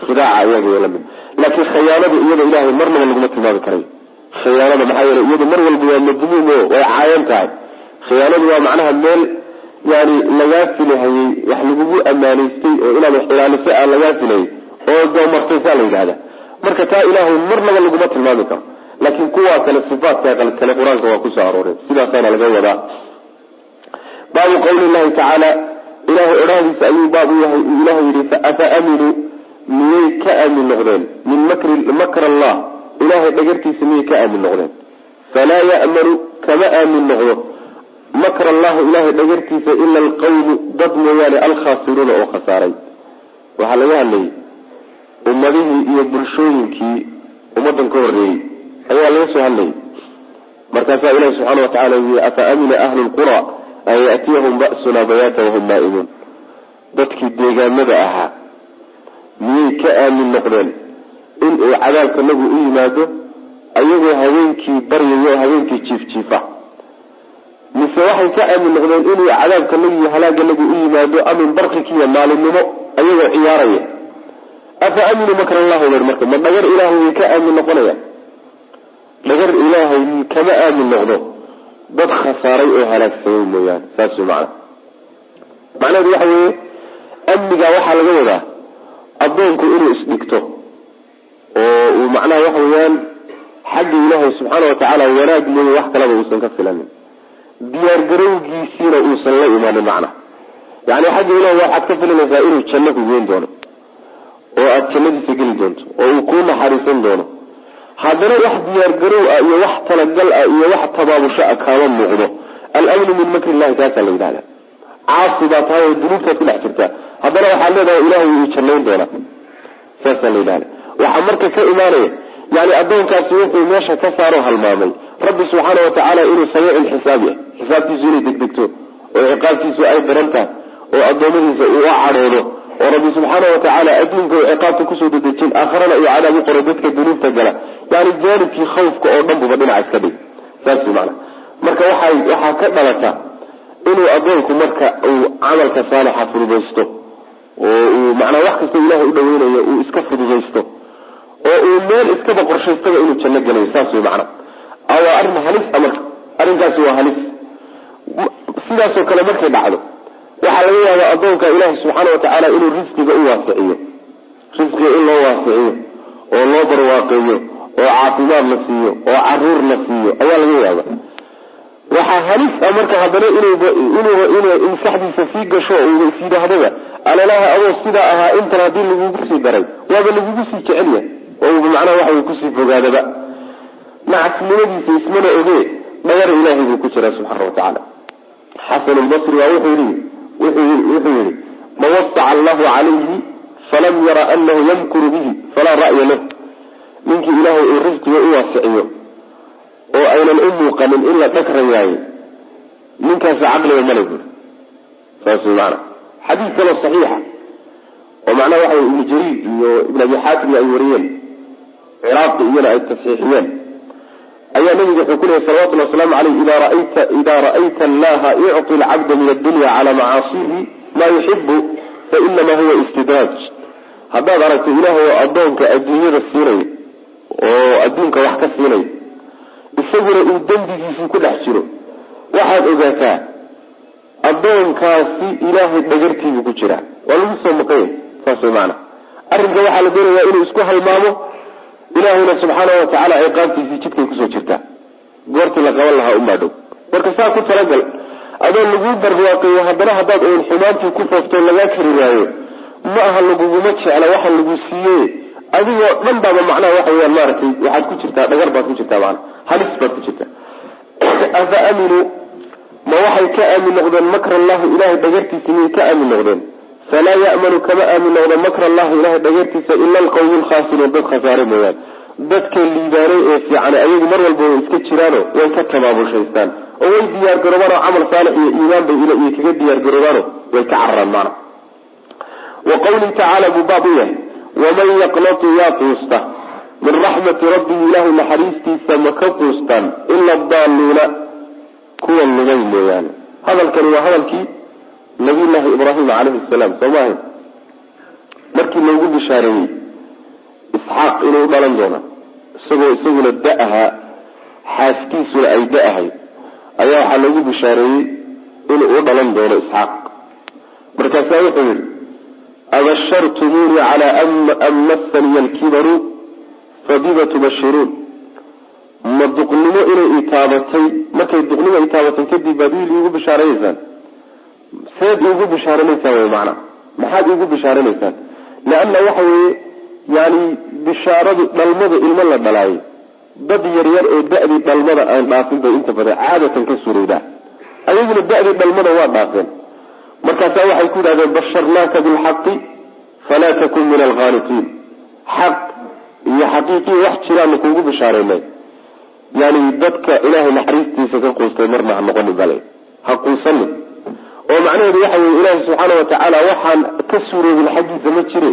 khidaaca iyaga la mid. Laakiin khayaanada iyada ilahay marnaba laguma tilmaami karayo khiyaanada maxaa yeele iyadu mar walba waa madmuum o way caayan tahay. Khiyaanadu waa macnaha meel yani lagaa filahayey wax lagugu amaanaystay oo inaad wax ilaaliso aa lagaa filayay oo doomartay saa la yidhahda marka taa ilaahay marnaba laguma tilmaami karo. Laakiin kuwaa kale sifaatka kale qur'aanka waa ku soo arooreen sidaasaana laga wadaa. Baabu qawli llahi tacaala ilahay odhahdiisa ayuu baab u yahay. Ilahay yihi afa aminuu miyay ka aamin noqdeen? Min makr allah ilahay dhagartiisa miyay ka aamin noqdeen? Falaa ya'manu kama aamin noqdo. Makr allahi ilahay dhagartiisa ila alqawmu dad mooyaane alkhaasiruuna oo khasaaray. Waxaa laga hadlayay ummadihii iyo bulshooyinkii ummadan ka horreeyey. Ayaa laga soo hadlayay markaasaa ilahi subxaana watacala yii afa amina ahlu lqura an yatiyahum ba'suna bayaata wahum naa'imuun dadkii deegaamada ahaa miyay ka aamin noqdeen? In uu cadaabka nagu u yimaado ayagoo habeenkii baryayo habeenkii jiifjiifa mise waxay ka aamin noqdeen inuu cadaabka nagu iyo halaaga nagu u yimaado amin barqikiiyo maalinimo ayagoo ciyaaraya. Afa aminuu makr allahi bar marka ma dhagar ilaahay ka aamin noqonayaan? Dhagar ilaahay kama aamin noqdo? Dad khasaaray oo halaagsamay mooyaane saas wey macana macnaheedu waxa weeye amniga waxaa laga wadaa addoonku inuu isdhigto oo uu macnaha waxa weeyaan xagga ilaahay subxaana watacaala wanaag mooye wax kalaba uusan ka filanin. Diyaargarowgiisiina uusan la imanin macnaha yani xagga ilahay waxaad ka filanaysaa inuu janno ku geyn doono oo aada jannadiisa geli doonto oo uu kuu naxariisan doono. Haddana wax diyaargarow ah iyo wax talagal ah iyo wax tabaabusho ah kaama muuqdo. Alamnu min makri illahi kaasaa la yidhahda caasi baa tahay oo dunuubtaad ku dhex jirtaa haddana waxaad leedahay ilahay wuu jannayn doonaa. Saasaa la yidhahda waxaa marka ka imaanaya yani addoonkaasi wuxuu meesha ka saaro halmaamay. Rabbi subxaana watacaala inuu samiicul xisaab yahay. Xisaabtiisu inay degdegto oo ciqaabtiisu ay daran tahay oo addoommadiisa uu u cadhoodo oo rabbi subxaana watacaala adduunka uu ciqaabta ku soo dedejin aakharana uu cadaab u qoro dadka dunuubta gala. Yani jaanibkii khawfka oo dhan buba dhinaca iska dhig. Saas mana marka waxay waxaa ka dhalata inuu addoonku marka uu camalka saalixa fududaysto oo uu macnaa wax kasta ilahay u dhaweynayo uu iska fududaysto oo uu meel iskaba qorshaystaba inuu janno gelayo saas wey macna waa arrin halis a arrinkaasi waa halis. Sidaasoo kale markay dhacdo waxaa laga yaabaa addoonka ilaahi subxaana watacaala inuu risqiga u waasiciyo risqiga in loo waasiciyo oo loo barwaaqeeyo oo caafimaad la siiyo oo carruur la siiyo ayaa laga yaaba waxaa a marka haddana inuu maskaxdiisa sii gasho is yidhaahdaba alalaha adoo sidaa ahaa intan haddii lagugu sii daray waaba lagugu sii jecel yahay macnaha waxa ku sii fogaadaba. Nacasnimadiisa ismana ogee dhawar ilaahay buu ku jiraa subxaana watacaala xasan lbasri waa wuxuu yihi man wasaca allahu calayhi falam yara anahu yamkuru bihi falaa ra'ya lah ninkii ilaahay uu risqiga u waasiciyo oo aynan u muuqanin in la dhagrayaayo ninkaasi caqliga male buri saas maana xadiis kaloo saxiixa. Oo macnaha waxa ibnu jariir iyo ibn abi xaatimna ay wariyeen. Ciraaqi iyana ay tasxiixiyeen ayaa nabigu wuxuu ku lehay salawatulli wasalaamu aleyh ida ra'ayta ida ra'ayta allaha yucطi lcabda min addunya cala macaasihi ma yuxibu fainama huwa istidraaj haddaad aragto ilaahay oo addoonka adduunyada siinay oo adduunka wax ka siinay isaguna uu dembigiisii ku dhex jiro. Waxaad ogaataa addoonkaasi ilaahay dhagartiibuu ku jiraa waa lagu soo maqanya saas way maana arrinka waxaa la doonayaa inuu isku halmaamo ilaahayna subxaana watacaala ciqaabtiisii jidkay ku soo jirtaa. Goortii la qaban lahaa unbaa dhow. Marka saa ku talagal adoo laguu barwaaqeeyo haddana haddaad oon xumaantii ku foofto lagaa kari waayo ma aha laguguma jecla waxa lagu siiye adigoo dhan baaba macnaha waxa weyaan maaragtay waxaad ku jirtaa dhagar baad ku jirtaa maana halis baad ku jirtaa. [clears throat] Afa aaminuu ma waxay ka aamin noqdeen makra allahi ilahay dhagartiisa miyay ka aamin noqdeen? Falaa ya'manu kama aamin noqdo makra allahi ilahay dhagartiisa ila alqawmi alkhaasiruun dad khasaare mooyaane. Dadka liibaanay ee fiican ayagu mar walba way iska jiraano way ka tabaabushaystaan. Oo way diyaar garoobaanoo camal saalix iyo iimaan bay iyo kaga diyaar garoobaano way ka cararaan maana. Wa qawlihi tacaala buu baab u yahay waman yaqnatu yaa quusta min raxmati rabbihi ilahay naxariistiisa ma ka quustaan ila adaaluuna kuwa lumay mooyaane hadalkani waa hadalkii nabiyullaahi ibraahim calayhi salaam soo maaha markii loogu bishaareeyey isxaaq inuu dhalan doono isagoo isaguna da ahaa xaaskiisuna ay da ahay ayaa waxaa loogu bishaareeyey inuu u dhalan doono isxaaq. Markaasaa wuxuu yihi abashartumuunii calaa an massaniya alkibaru fabima tubashiruun ma duqnimo inay itaabatay markay duqnimo itaabatay kadib baad wiil iigu bishaaranaysaan seed iigu bishaaranaysaan wy macnaa maxaad iigu bishaaranaysaan leanna waxa weeye yani bishaaradu dhalmada ilmo la dhalaayo dad yaryar oo da-dii dhalmada aan dhaafin bay inta badan caadatan ka surowdaa ayaguna da-dii dhalmada waa dhaafeen markaasaa waxay ku yidhahdeen basharnaaka bilxaqi falaa takun min alkhaaliqiin xaq iyo xaqiiqii wax jiraanu kuugu bishaareynay yani dadka ilaahay naxariistiisa ka quustay marna ha noqonin bale. Ha quusanin oo macnaheedu waxa weye ilaahi subxaana watacaala waxaan ka suuroobin xaggiisa ma jire.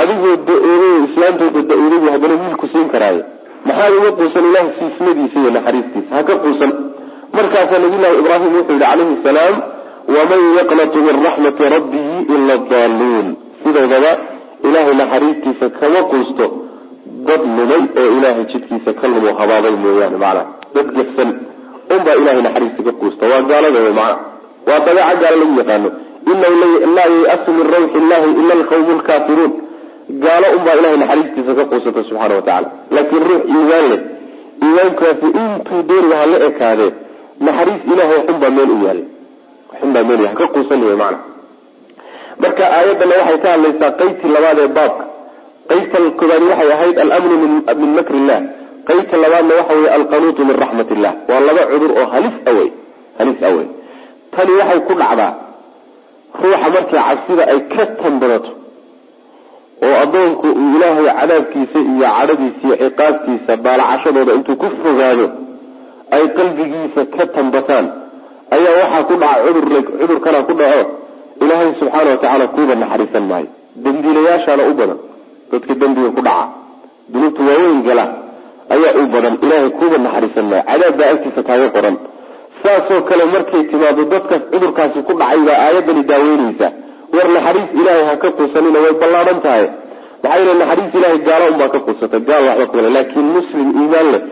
Adigoo da'oobay islaantooda da'ooday bu haddana wiilku siin karaaye maxaad uga quusan ilahay siismadiisa iyo naxariistiisa? Ha ka quusan. Markaasaa nabiyullahi ibraahim wuxuu yihi calayhi salaam waman yaqnatu min raxmati rabbihi ila adaaluun sidoodaba ilaahay naxariistiisa kama quusto dad lumay oo ilaahay jidkiisa ka lumo habaabay mooyaane macnaha dad gefsan unbaa ilahay naxariista ka quusta. Waa gaalada wey macnaha waa dabeeca gaalo lagu yaqaano. Inahu laa yayasu min rawxi illahi ila alqawmu lkaafiruun gaalo unbaa ilahay naxariistiisa ka quusata subxaana watacala laakiin ruux iimaan leh iimaankaasi intuu dooriga ha la ekaadee naxariis ilahay xunbaa meel u yaalay xunbaa meel ha ka quusan wey macna. Marka aayadana waxay ka hadlaysaa qeybtii labaad ee baabka. Qaybta koobaadi waxay ahayd alamnu min makri illah qaybta labaadna waxa weye alqanuutu min raxmat illah waa laba cudur oo halis awey halis awey. Tani waxay ku dhacdaa ruuxa markii cabsida ay ka tanbadato oo addoonku uu ilaahay cadaabkiisa iyo cadhadiisa iyo ciqaabtiisa baalacashadooda intuu ku fogaado ay qalbigiisa ka tambataan ayaa waxaa ku dhaca cudur cudurkana ku dhaco ilaahay subxaana watacaala kuuba naxariisan maayo. Dembiilayaashaana u badan dadka dembiga ku dhaca dunuubta waaweyn gala ayaa u badan ilaahay kuuba naxariisan maayo. Cadaab baa agtiisa kaaga qoran. Saasoo kale markay timaado dadkaas cudurkaasi ku dhacay baa aayadani daaweyneysa war naxariis ilaahay ha ka quusanina way ballaadhan tahay. Maxaa yeele naxariis ilahay gaalo unbaa ka quusata gaal waxba kumale laakiin muslim iimaan leh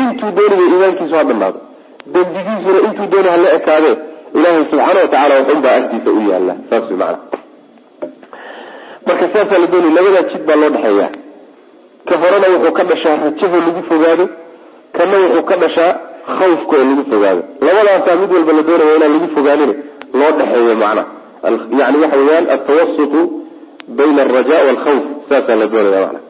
intuu doonaya iimaankiisu ha dhamaado dembigiisuna intuu doona hala ekaade ilaahay subxaana watacaala waxunbaa agtiisa u yaalla saas mana marka saasaa la doonay labadaa jid baa loo dhexeeya. Ka horena wuxuu ka dhashaa rajaho lagu fogaado kana wuxuu ka dhashaa khawfka oo lagu fogaado. Labadaasaa mid walba la doonaya inaan lagu fogaanin loo dhexeeyo macna. Yani waxa weyaan altawasutu bayna alraja walkhawf. Saasaa la doonaya mana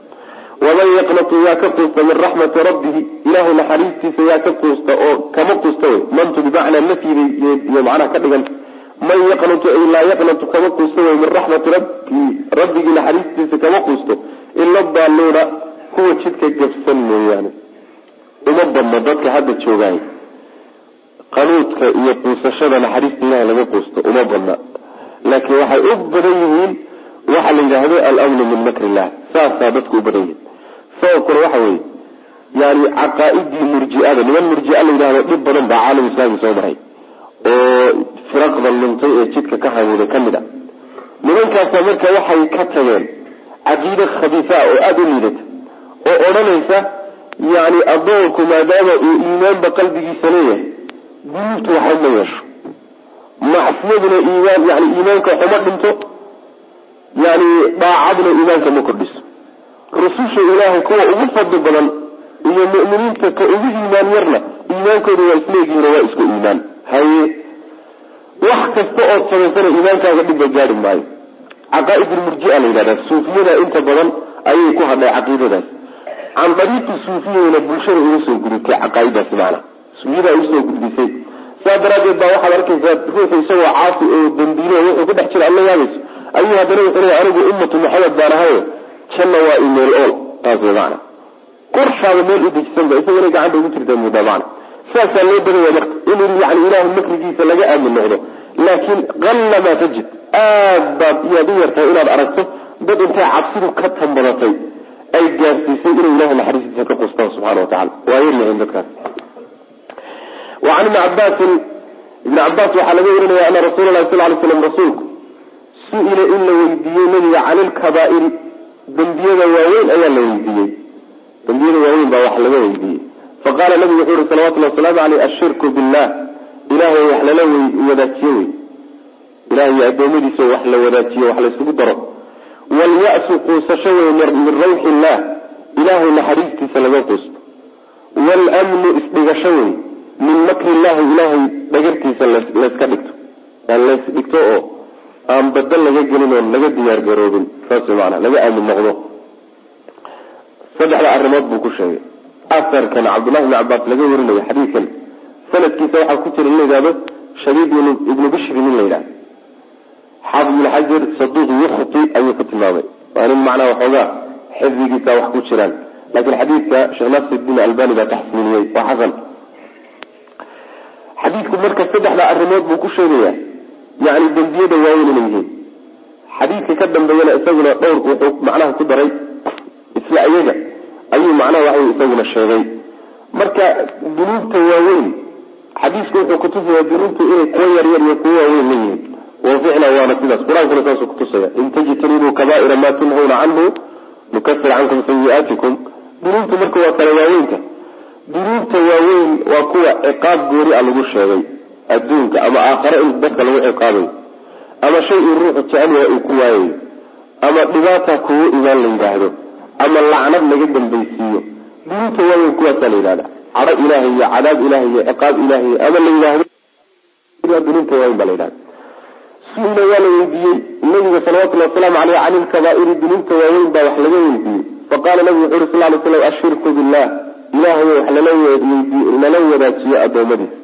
waman yaqnatu yaa ka quusta min raxmati rabbihi ilahay naxariistiisa yaa ka quusta oo kama quusta wey mantu bimacnaa nafyiga iyo macnaha ka dhigan man yaqnatu ay laa yaqnatu kama quusta wey min raxmati rabbii rabbigii naxariistiisa kama quusto ila daaluuna kuwa jidka gabsan mooyaane uma badno dadka hadda joogaay qanuudka iyo quusashada naxariista ilahay laga quusto uma badna laakiin waxay u badan yihiin waxa la yidhaahdo alamnu min makr illah saasaa dadku u badan yihiin sababkuna waxa weeye yani caqaaidii murjiada niman murjia la yidhahdo dhib badan baa caalam islaami soo maray oo firaqda luntay ee jidka ka hamuuday ka mid a. Nimankaasa marka waxay ka tageen caqiide khabiisa oo aada u liidata oo odhanaysa yani adoonku maadaama uu iimaanba qalbigiisa leeyahay dunuubtu waxba ma yeesho. Macsiyaduna iimaan yani iimaanka waxuma dhinto yani daacaduna iimaanka ma kordhiso rususha ilaahay kuwa ugu fadli badan iyo mu'miniinta ka ugu iimaan yarna iimaankooda waa isleegihiin waa isku iimaan. Haye wax kasta ood samaysana iimaankaaga dhibba gaari maayo. Caqaaidulmurjia la yidhahda suufiyada inta badan ayay ku hadhay caqiidadaas. Can dariiqi suufiyeyna bulshada uga soo gudubtay caqaaiddaasi maana. Suufiyada u soo gudbisay. Saa daraadeed baa waxaad arkaysaa ruuxu isagoo caasi oo dambiilo wuxuu ku dhex jira alla yaabayso ayuu haddana wuxuu leeya anigu ummatu maxamed baan ahayo janna waa imeel ool taas way macana qorshaaba meel u dejisanba isagana gacanta ugu jirta muddaa macana saasaa loo badaya marka in yani ilaahay makrigiisa laga aamin noqdo. Laakiin qalla maa tajid. Aad baad iyaad u yartahay inaad aragto dad intay cabsidu ka tambadatay ay gaarsiisay inay ilahay naxariistiisa ka qustaan subxana watacala waa yaryahayn dadkaas. Wa can ibni cabaasin ibni cabaas waxaa laga warinaya ana rasuula lahi sal ly slam rasuulku su'ila in la weydiiyey nabiga cani lkabaa'iri dembiyada waaweyn ayaa la weydiiyey. Dembiyada waaweyn baa wax laga weydiiyey. Faqaala nabigu wuxuu yihi salawatullhi wasalaamu aleyh ashirku billah. Ilahay wax lala wadaajiyo wey. Ilahay iyo adoomadiisa wax la wadaajiyo wax laysugu daro. Waalya-su quusasho wey min rawxi illah ilahay naxariistiisa laga quusto. Waalmnu isdhigasho wey min makri illahi ilahay dhagartiisa layska dhigto. Aan lays dhigto oo aan badal laga gelin oon laga diyaar garoobin saas maana laga aamin noqdo. Saddexda arrimood buu ku sheegay. Asarkan cabdullahi ibni cabaas laga warinayo xadiidkan sanadkiisa waxaa ku jira in la yidhahdo shabiib ibnu bishri nin la yidhahdo xaafid ibn xajar saduuq yukhti ayuu ku tilmaamay. Waa nin macnaa waxoogaa xifdigiisa wax ku jiraan. Laakiin xadiidka sheekh nasirdiin albani baa taxsiiniyey waa xasan. Xadiidku marka saddexda arrimood buu ku sheegaya yani dembiyada waaweyn inay yihiin. Xadiidka ka dambeeyana isaguna dhowr wuxuu macnaha ku daray. Isla iyaga ayuu macnaha waxay isaguna sheegay. Marka dunuubta waaweyn xadiisku wuxuu kutusaya dunuubtu inay kuwo yaryar iyo kuwo waaweyn la yihiin. Waficla waana sidaas. Qur'aankuna saasuu kutusaya in tajtanibuu kaba'ira maa tunhawna canhu nukafir cankum sayi'aatikum dunuubtu marka waa kala waaweynka. Dunuubta waaweyn waa kuwa ciqaab goori a lagu sheegay adduunka ama aakhare in dadka lagu ciqaabayo ama shay uu ruuxu jecel uu ku waayayo ama dhibaata kugu imaan la yidhaahdo ama lacnad laga dambaysiiyo. Dunuubta waaweyn kuwaasaa la yidhahda cadho ilaahay iyo cadaab ilahay iyo ciqaab ilaahay ama la yidhaahdo dunuubta waaweyn baa la yidhahda su'ila waa la weydiiyey nabiga salawatullhi wasalaamu aleyh can ilkabaa'iri dunuubta waaweyn baa wax laga weydiiyey. Faqala nabigu wuxu uri sal lay slam ashirku billah. Ilahay wax lala wadaajiyo adoomadiisa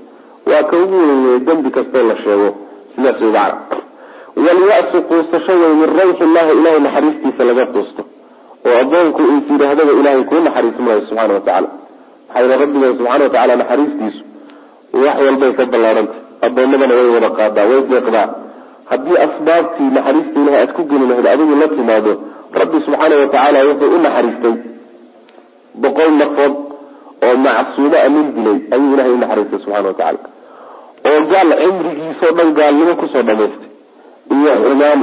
waa ka ugu weyneye dembi kastoo la sheego sidaas way macna walya-su quusasho wey min rawxi illahi ilahay naxariistiisa laga quusto oo addoonku is yidhaahdaba ilaahay kuu naxariismaayo subxana wa tacala maxaa rabbiga subxana wa tacala naxariistiisu wax walbay ka ballaarhantay addoommadana way wada qaadaa way deeqdaa. Haddii asbaabtii naxariista ilahay aad ku geli lahayd adigu la timaado rabbi subxaana wa tacaala wuxuu u naxariistay boqol nafood oo macsuumo a nin dilay ayuu ilahay u naxariistay subxana wa tacaala oo gaal cimrigiisao dhan gaalnimo ku soo dhamaystay iyo xumaan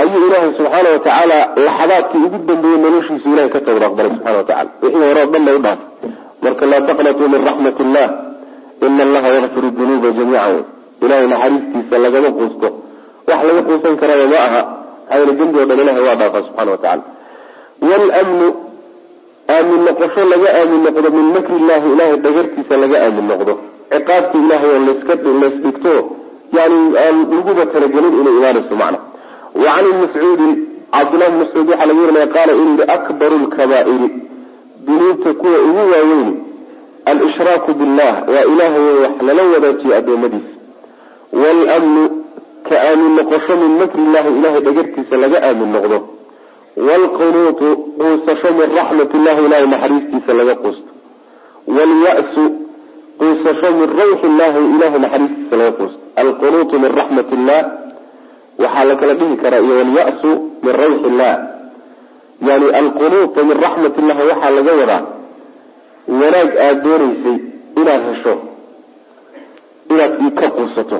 ayuu ilaahay subxaana wa tacaala laxadaadkii ugu dambeeyey noloshiisu ilahay ka tawba aqbalay subxana wa tacala wixii hore o dhan la u dhaafay marka laa taqnatuu min raxmat illah ina allaha yakfiru dunuuba jamiica wey ilahay naxariistiisa lagama quusto. Wax laga quusan karaba ma aha. Maxaa yele dembi o dhan ilahay waa dhaafa subxana wa tacala wlmnu aamin noqosho laga aamin noqdo min makri illahi ilahay dhagartiisa laga aamin noqdo ciqaabta ilahay oo laska laysdhigto yani aan laguba talagelin inay imaanayso macna. Wa can mascuudin cabdillahi bn mascuud waxaa laga warinaya qaala inuu akbaru lkabaa'iri dunuubta kuwa ugu waaweyn alshraaku billah waa ilahay wax lala wadaajiyo adoomadiisa wlmnu ka aamin noqosho min makri illahi ilahay dhagartiisa laga aamin noqdo. Wlqunuutu quusasho min raxmat illahi ilahay naxariistiisa laga quusto. Wlya-su quusasho min rawxi illahi ilahay naxariistiisa laga quusto alqunuutu min raxmat illah waxaa la kala dhihi karaa iyo wlya-su min rawxi illah yani alqunuuta min raxmat illahi waxaa laga wadaa wanaag aada doonaysay inaad hesho inaad ka quusato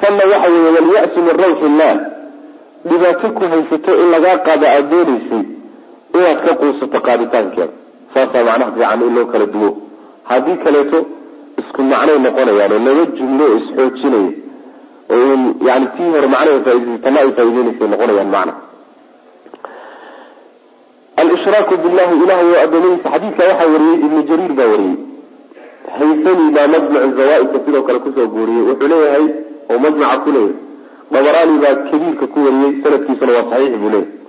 tanna waxa weeye walya-su min rawxi illah dhibaato ku haysato in lagaa qaado aada doonaysay inaad ka quusato qaaditaankeeda. Saasaa macnaha fiican in loo kala duwo haddii kaleeto isku macnay noqonayaan oo laba jumlo oo isxoojinaya oo yani tii hore macnaha faaideysa tana ay faaideynaysay noqonayaan macna. Alshraaku billahi ilahay oo adoomadiisa xadiidka waxaa wariyey ibnu jariir baa wariyey. Haysani baa majmacu zawaaidka sidoo kale ku soo guuriyey. Wuxuu leeyahay oo majmaca ku leeyahay. Dabaraani baa kabiirka ku wariyey sanadkiisuna waa saxiix buu leeyahy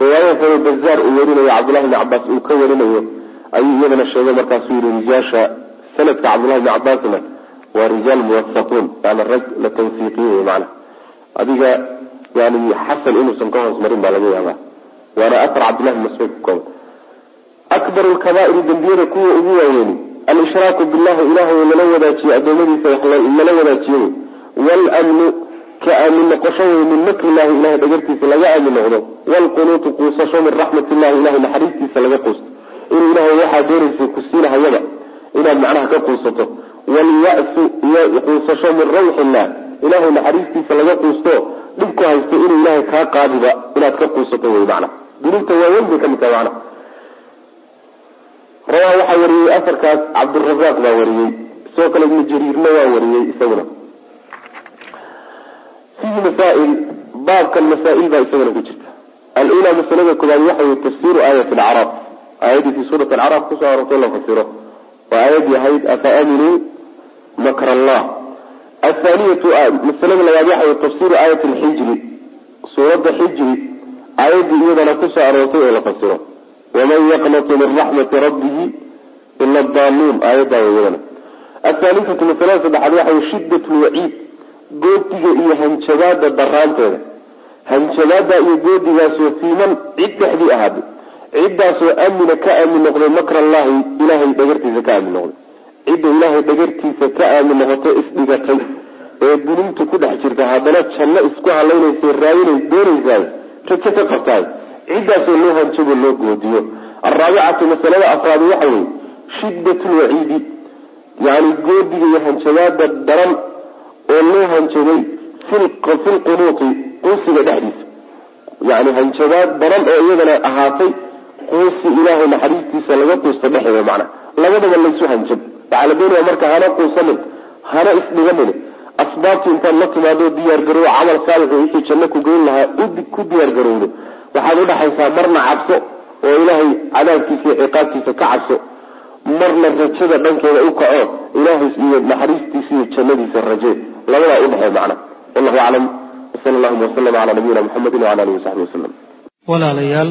riwaaya bazaar uu warinayo cabdullahi bni cabaas uu ka warinayo ayuu iyadana sheegay markaasuu yihi rijaasha sanadka cabdullahi bni cabaasna waa rijaal muwasaquun yani rag la tawfiiqiyey macna adiga yani xasan inuusan ka hoos marin baa laga yaabaa. Waana aar cabdillahi bn mascuud ku kooban akbaru lkabaa'iri dembiyada kuwa ugu waaweyni alshraaku billahi ilahay lala wadaajiyo adoomadiisa lala wadaajiyo wlmnu ka aamin noqosho wey min makri illahi ilahay dhagartiisa laga aamin noqdo. Wlqunuutu quusasho min raxmat illahi ilahay naxariistiisa laga quusto inuu ilahay waxaa doonaysa ku siinahayaba inaad macnaha ka quusato. Wlya-su iyo quusasho min rawxi illah ilahay naxariistiisa laga quusto dhib ku haysto inuu ilahay kaa qaadiba inaad ka quusato wey macna. Dunuubta waaweyn bay ka mid tahay macna. Rawaa waxaa wariyey afarkaas cabdirazaaq baa wariyey. Sidoo kale ibnu jariirna waa wariyey isaguna. Fihi masaail baabkan masaail baa isagana ku jirta. Alula masalada koobaad waxa wey tafsiru aayat alacraaf aayaddii fi suurat alacraaf ku soo arortay la fasiro. Oo aayaddii ahayd afa aaminuu makr allah athaniyatu masalada labaad waxa wey tafsiru aayat alxijri suuradda xijri aayaddii iyadana ku soo aroortay oo la fasiro. Waman yaqnatu min raxmati rabbihi ila daaluun aayaddaa iyadana. Athaalithatu masalada saddexaad waxa wey shidat lwaciid goodiga iyo hanjabaada daraanteeda hanjabaada iyo goodigaasoo fiiman cid dhexdii ahaaday ciddaasoo amina ka aamin noqday makr allahi ilahay dhagartiisa ka aamin noqday. Cidda ilaahay dhagartiisa ka aamin noqoto isdhigatay ee dunuubta ku dhex jirta haddana janno isku halaynaysa raadinay doonaysaay rajo ka qabtaay. Ciddaasoo loo hanjabo loo goodiyo. Alraabicatu masalada afraad waxa weye shiddat lwaciidi yani goodiga iyo hanjabaada daran oo loo hanjabay filqunuuti quusiga dhexdiisa. Yani hanjabaad daran oo iyadana ahaatay quusi ilaahay naxariistiisa laga quusta dhexeeda macna labadaba laysu hanjab waxaa la doonaya marka hana quusanin hana isdhiganin. Asbaabtii intaad la timaado diyaargaroow camal saalixo wixii janno ku geyn lahaa ku diyaargarowdo waxaad udhaxaysaa marna cabso oo ilaahay cadaabkiisa iyo ciqaabtiisa ka cabso. Marna rajada dhankeeda u kaco ilaahay iyo naxariistiisa iyo jannadiisa raje. Labadaa udhexey macna wallahu aclam. Wsala allahuma waslama calaa nabiyina muxamedi wala alihi wasaxbi wasalam walaalayaal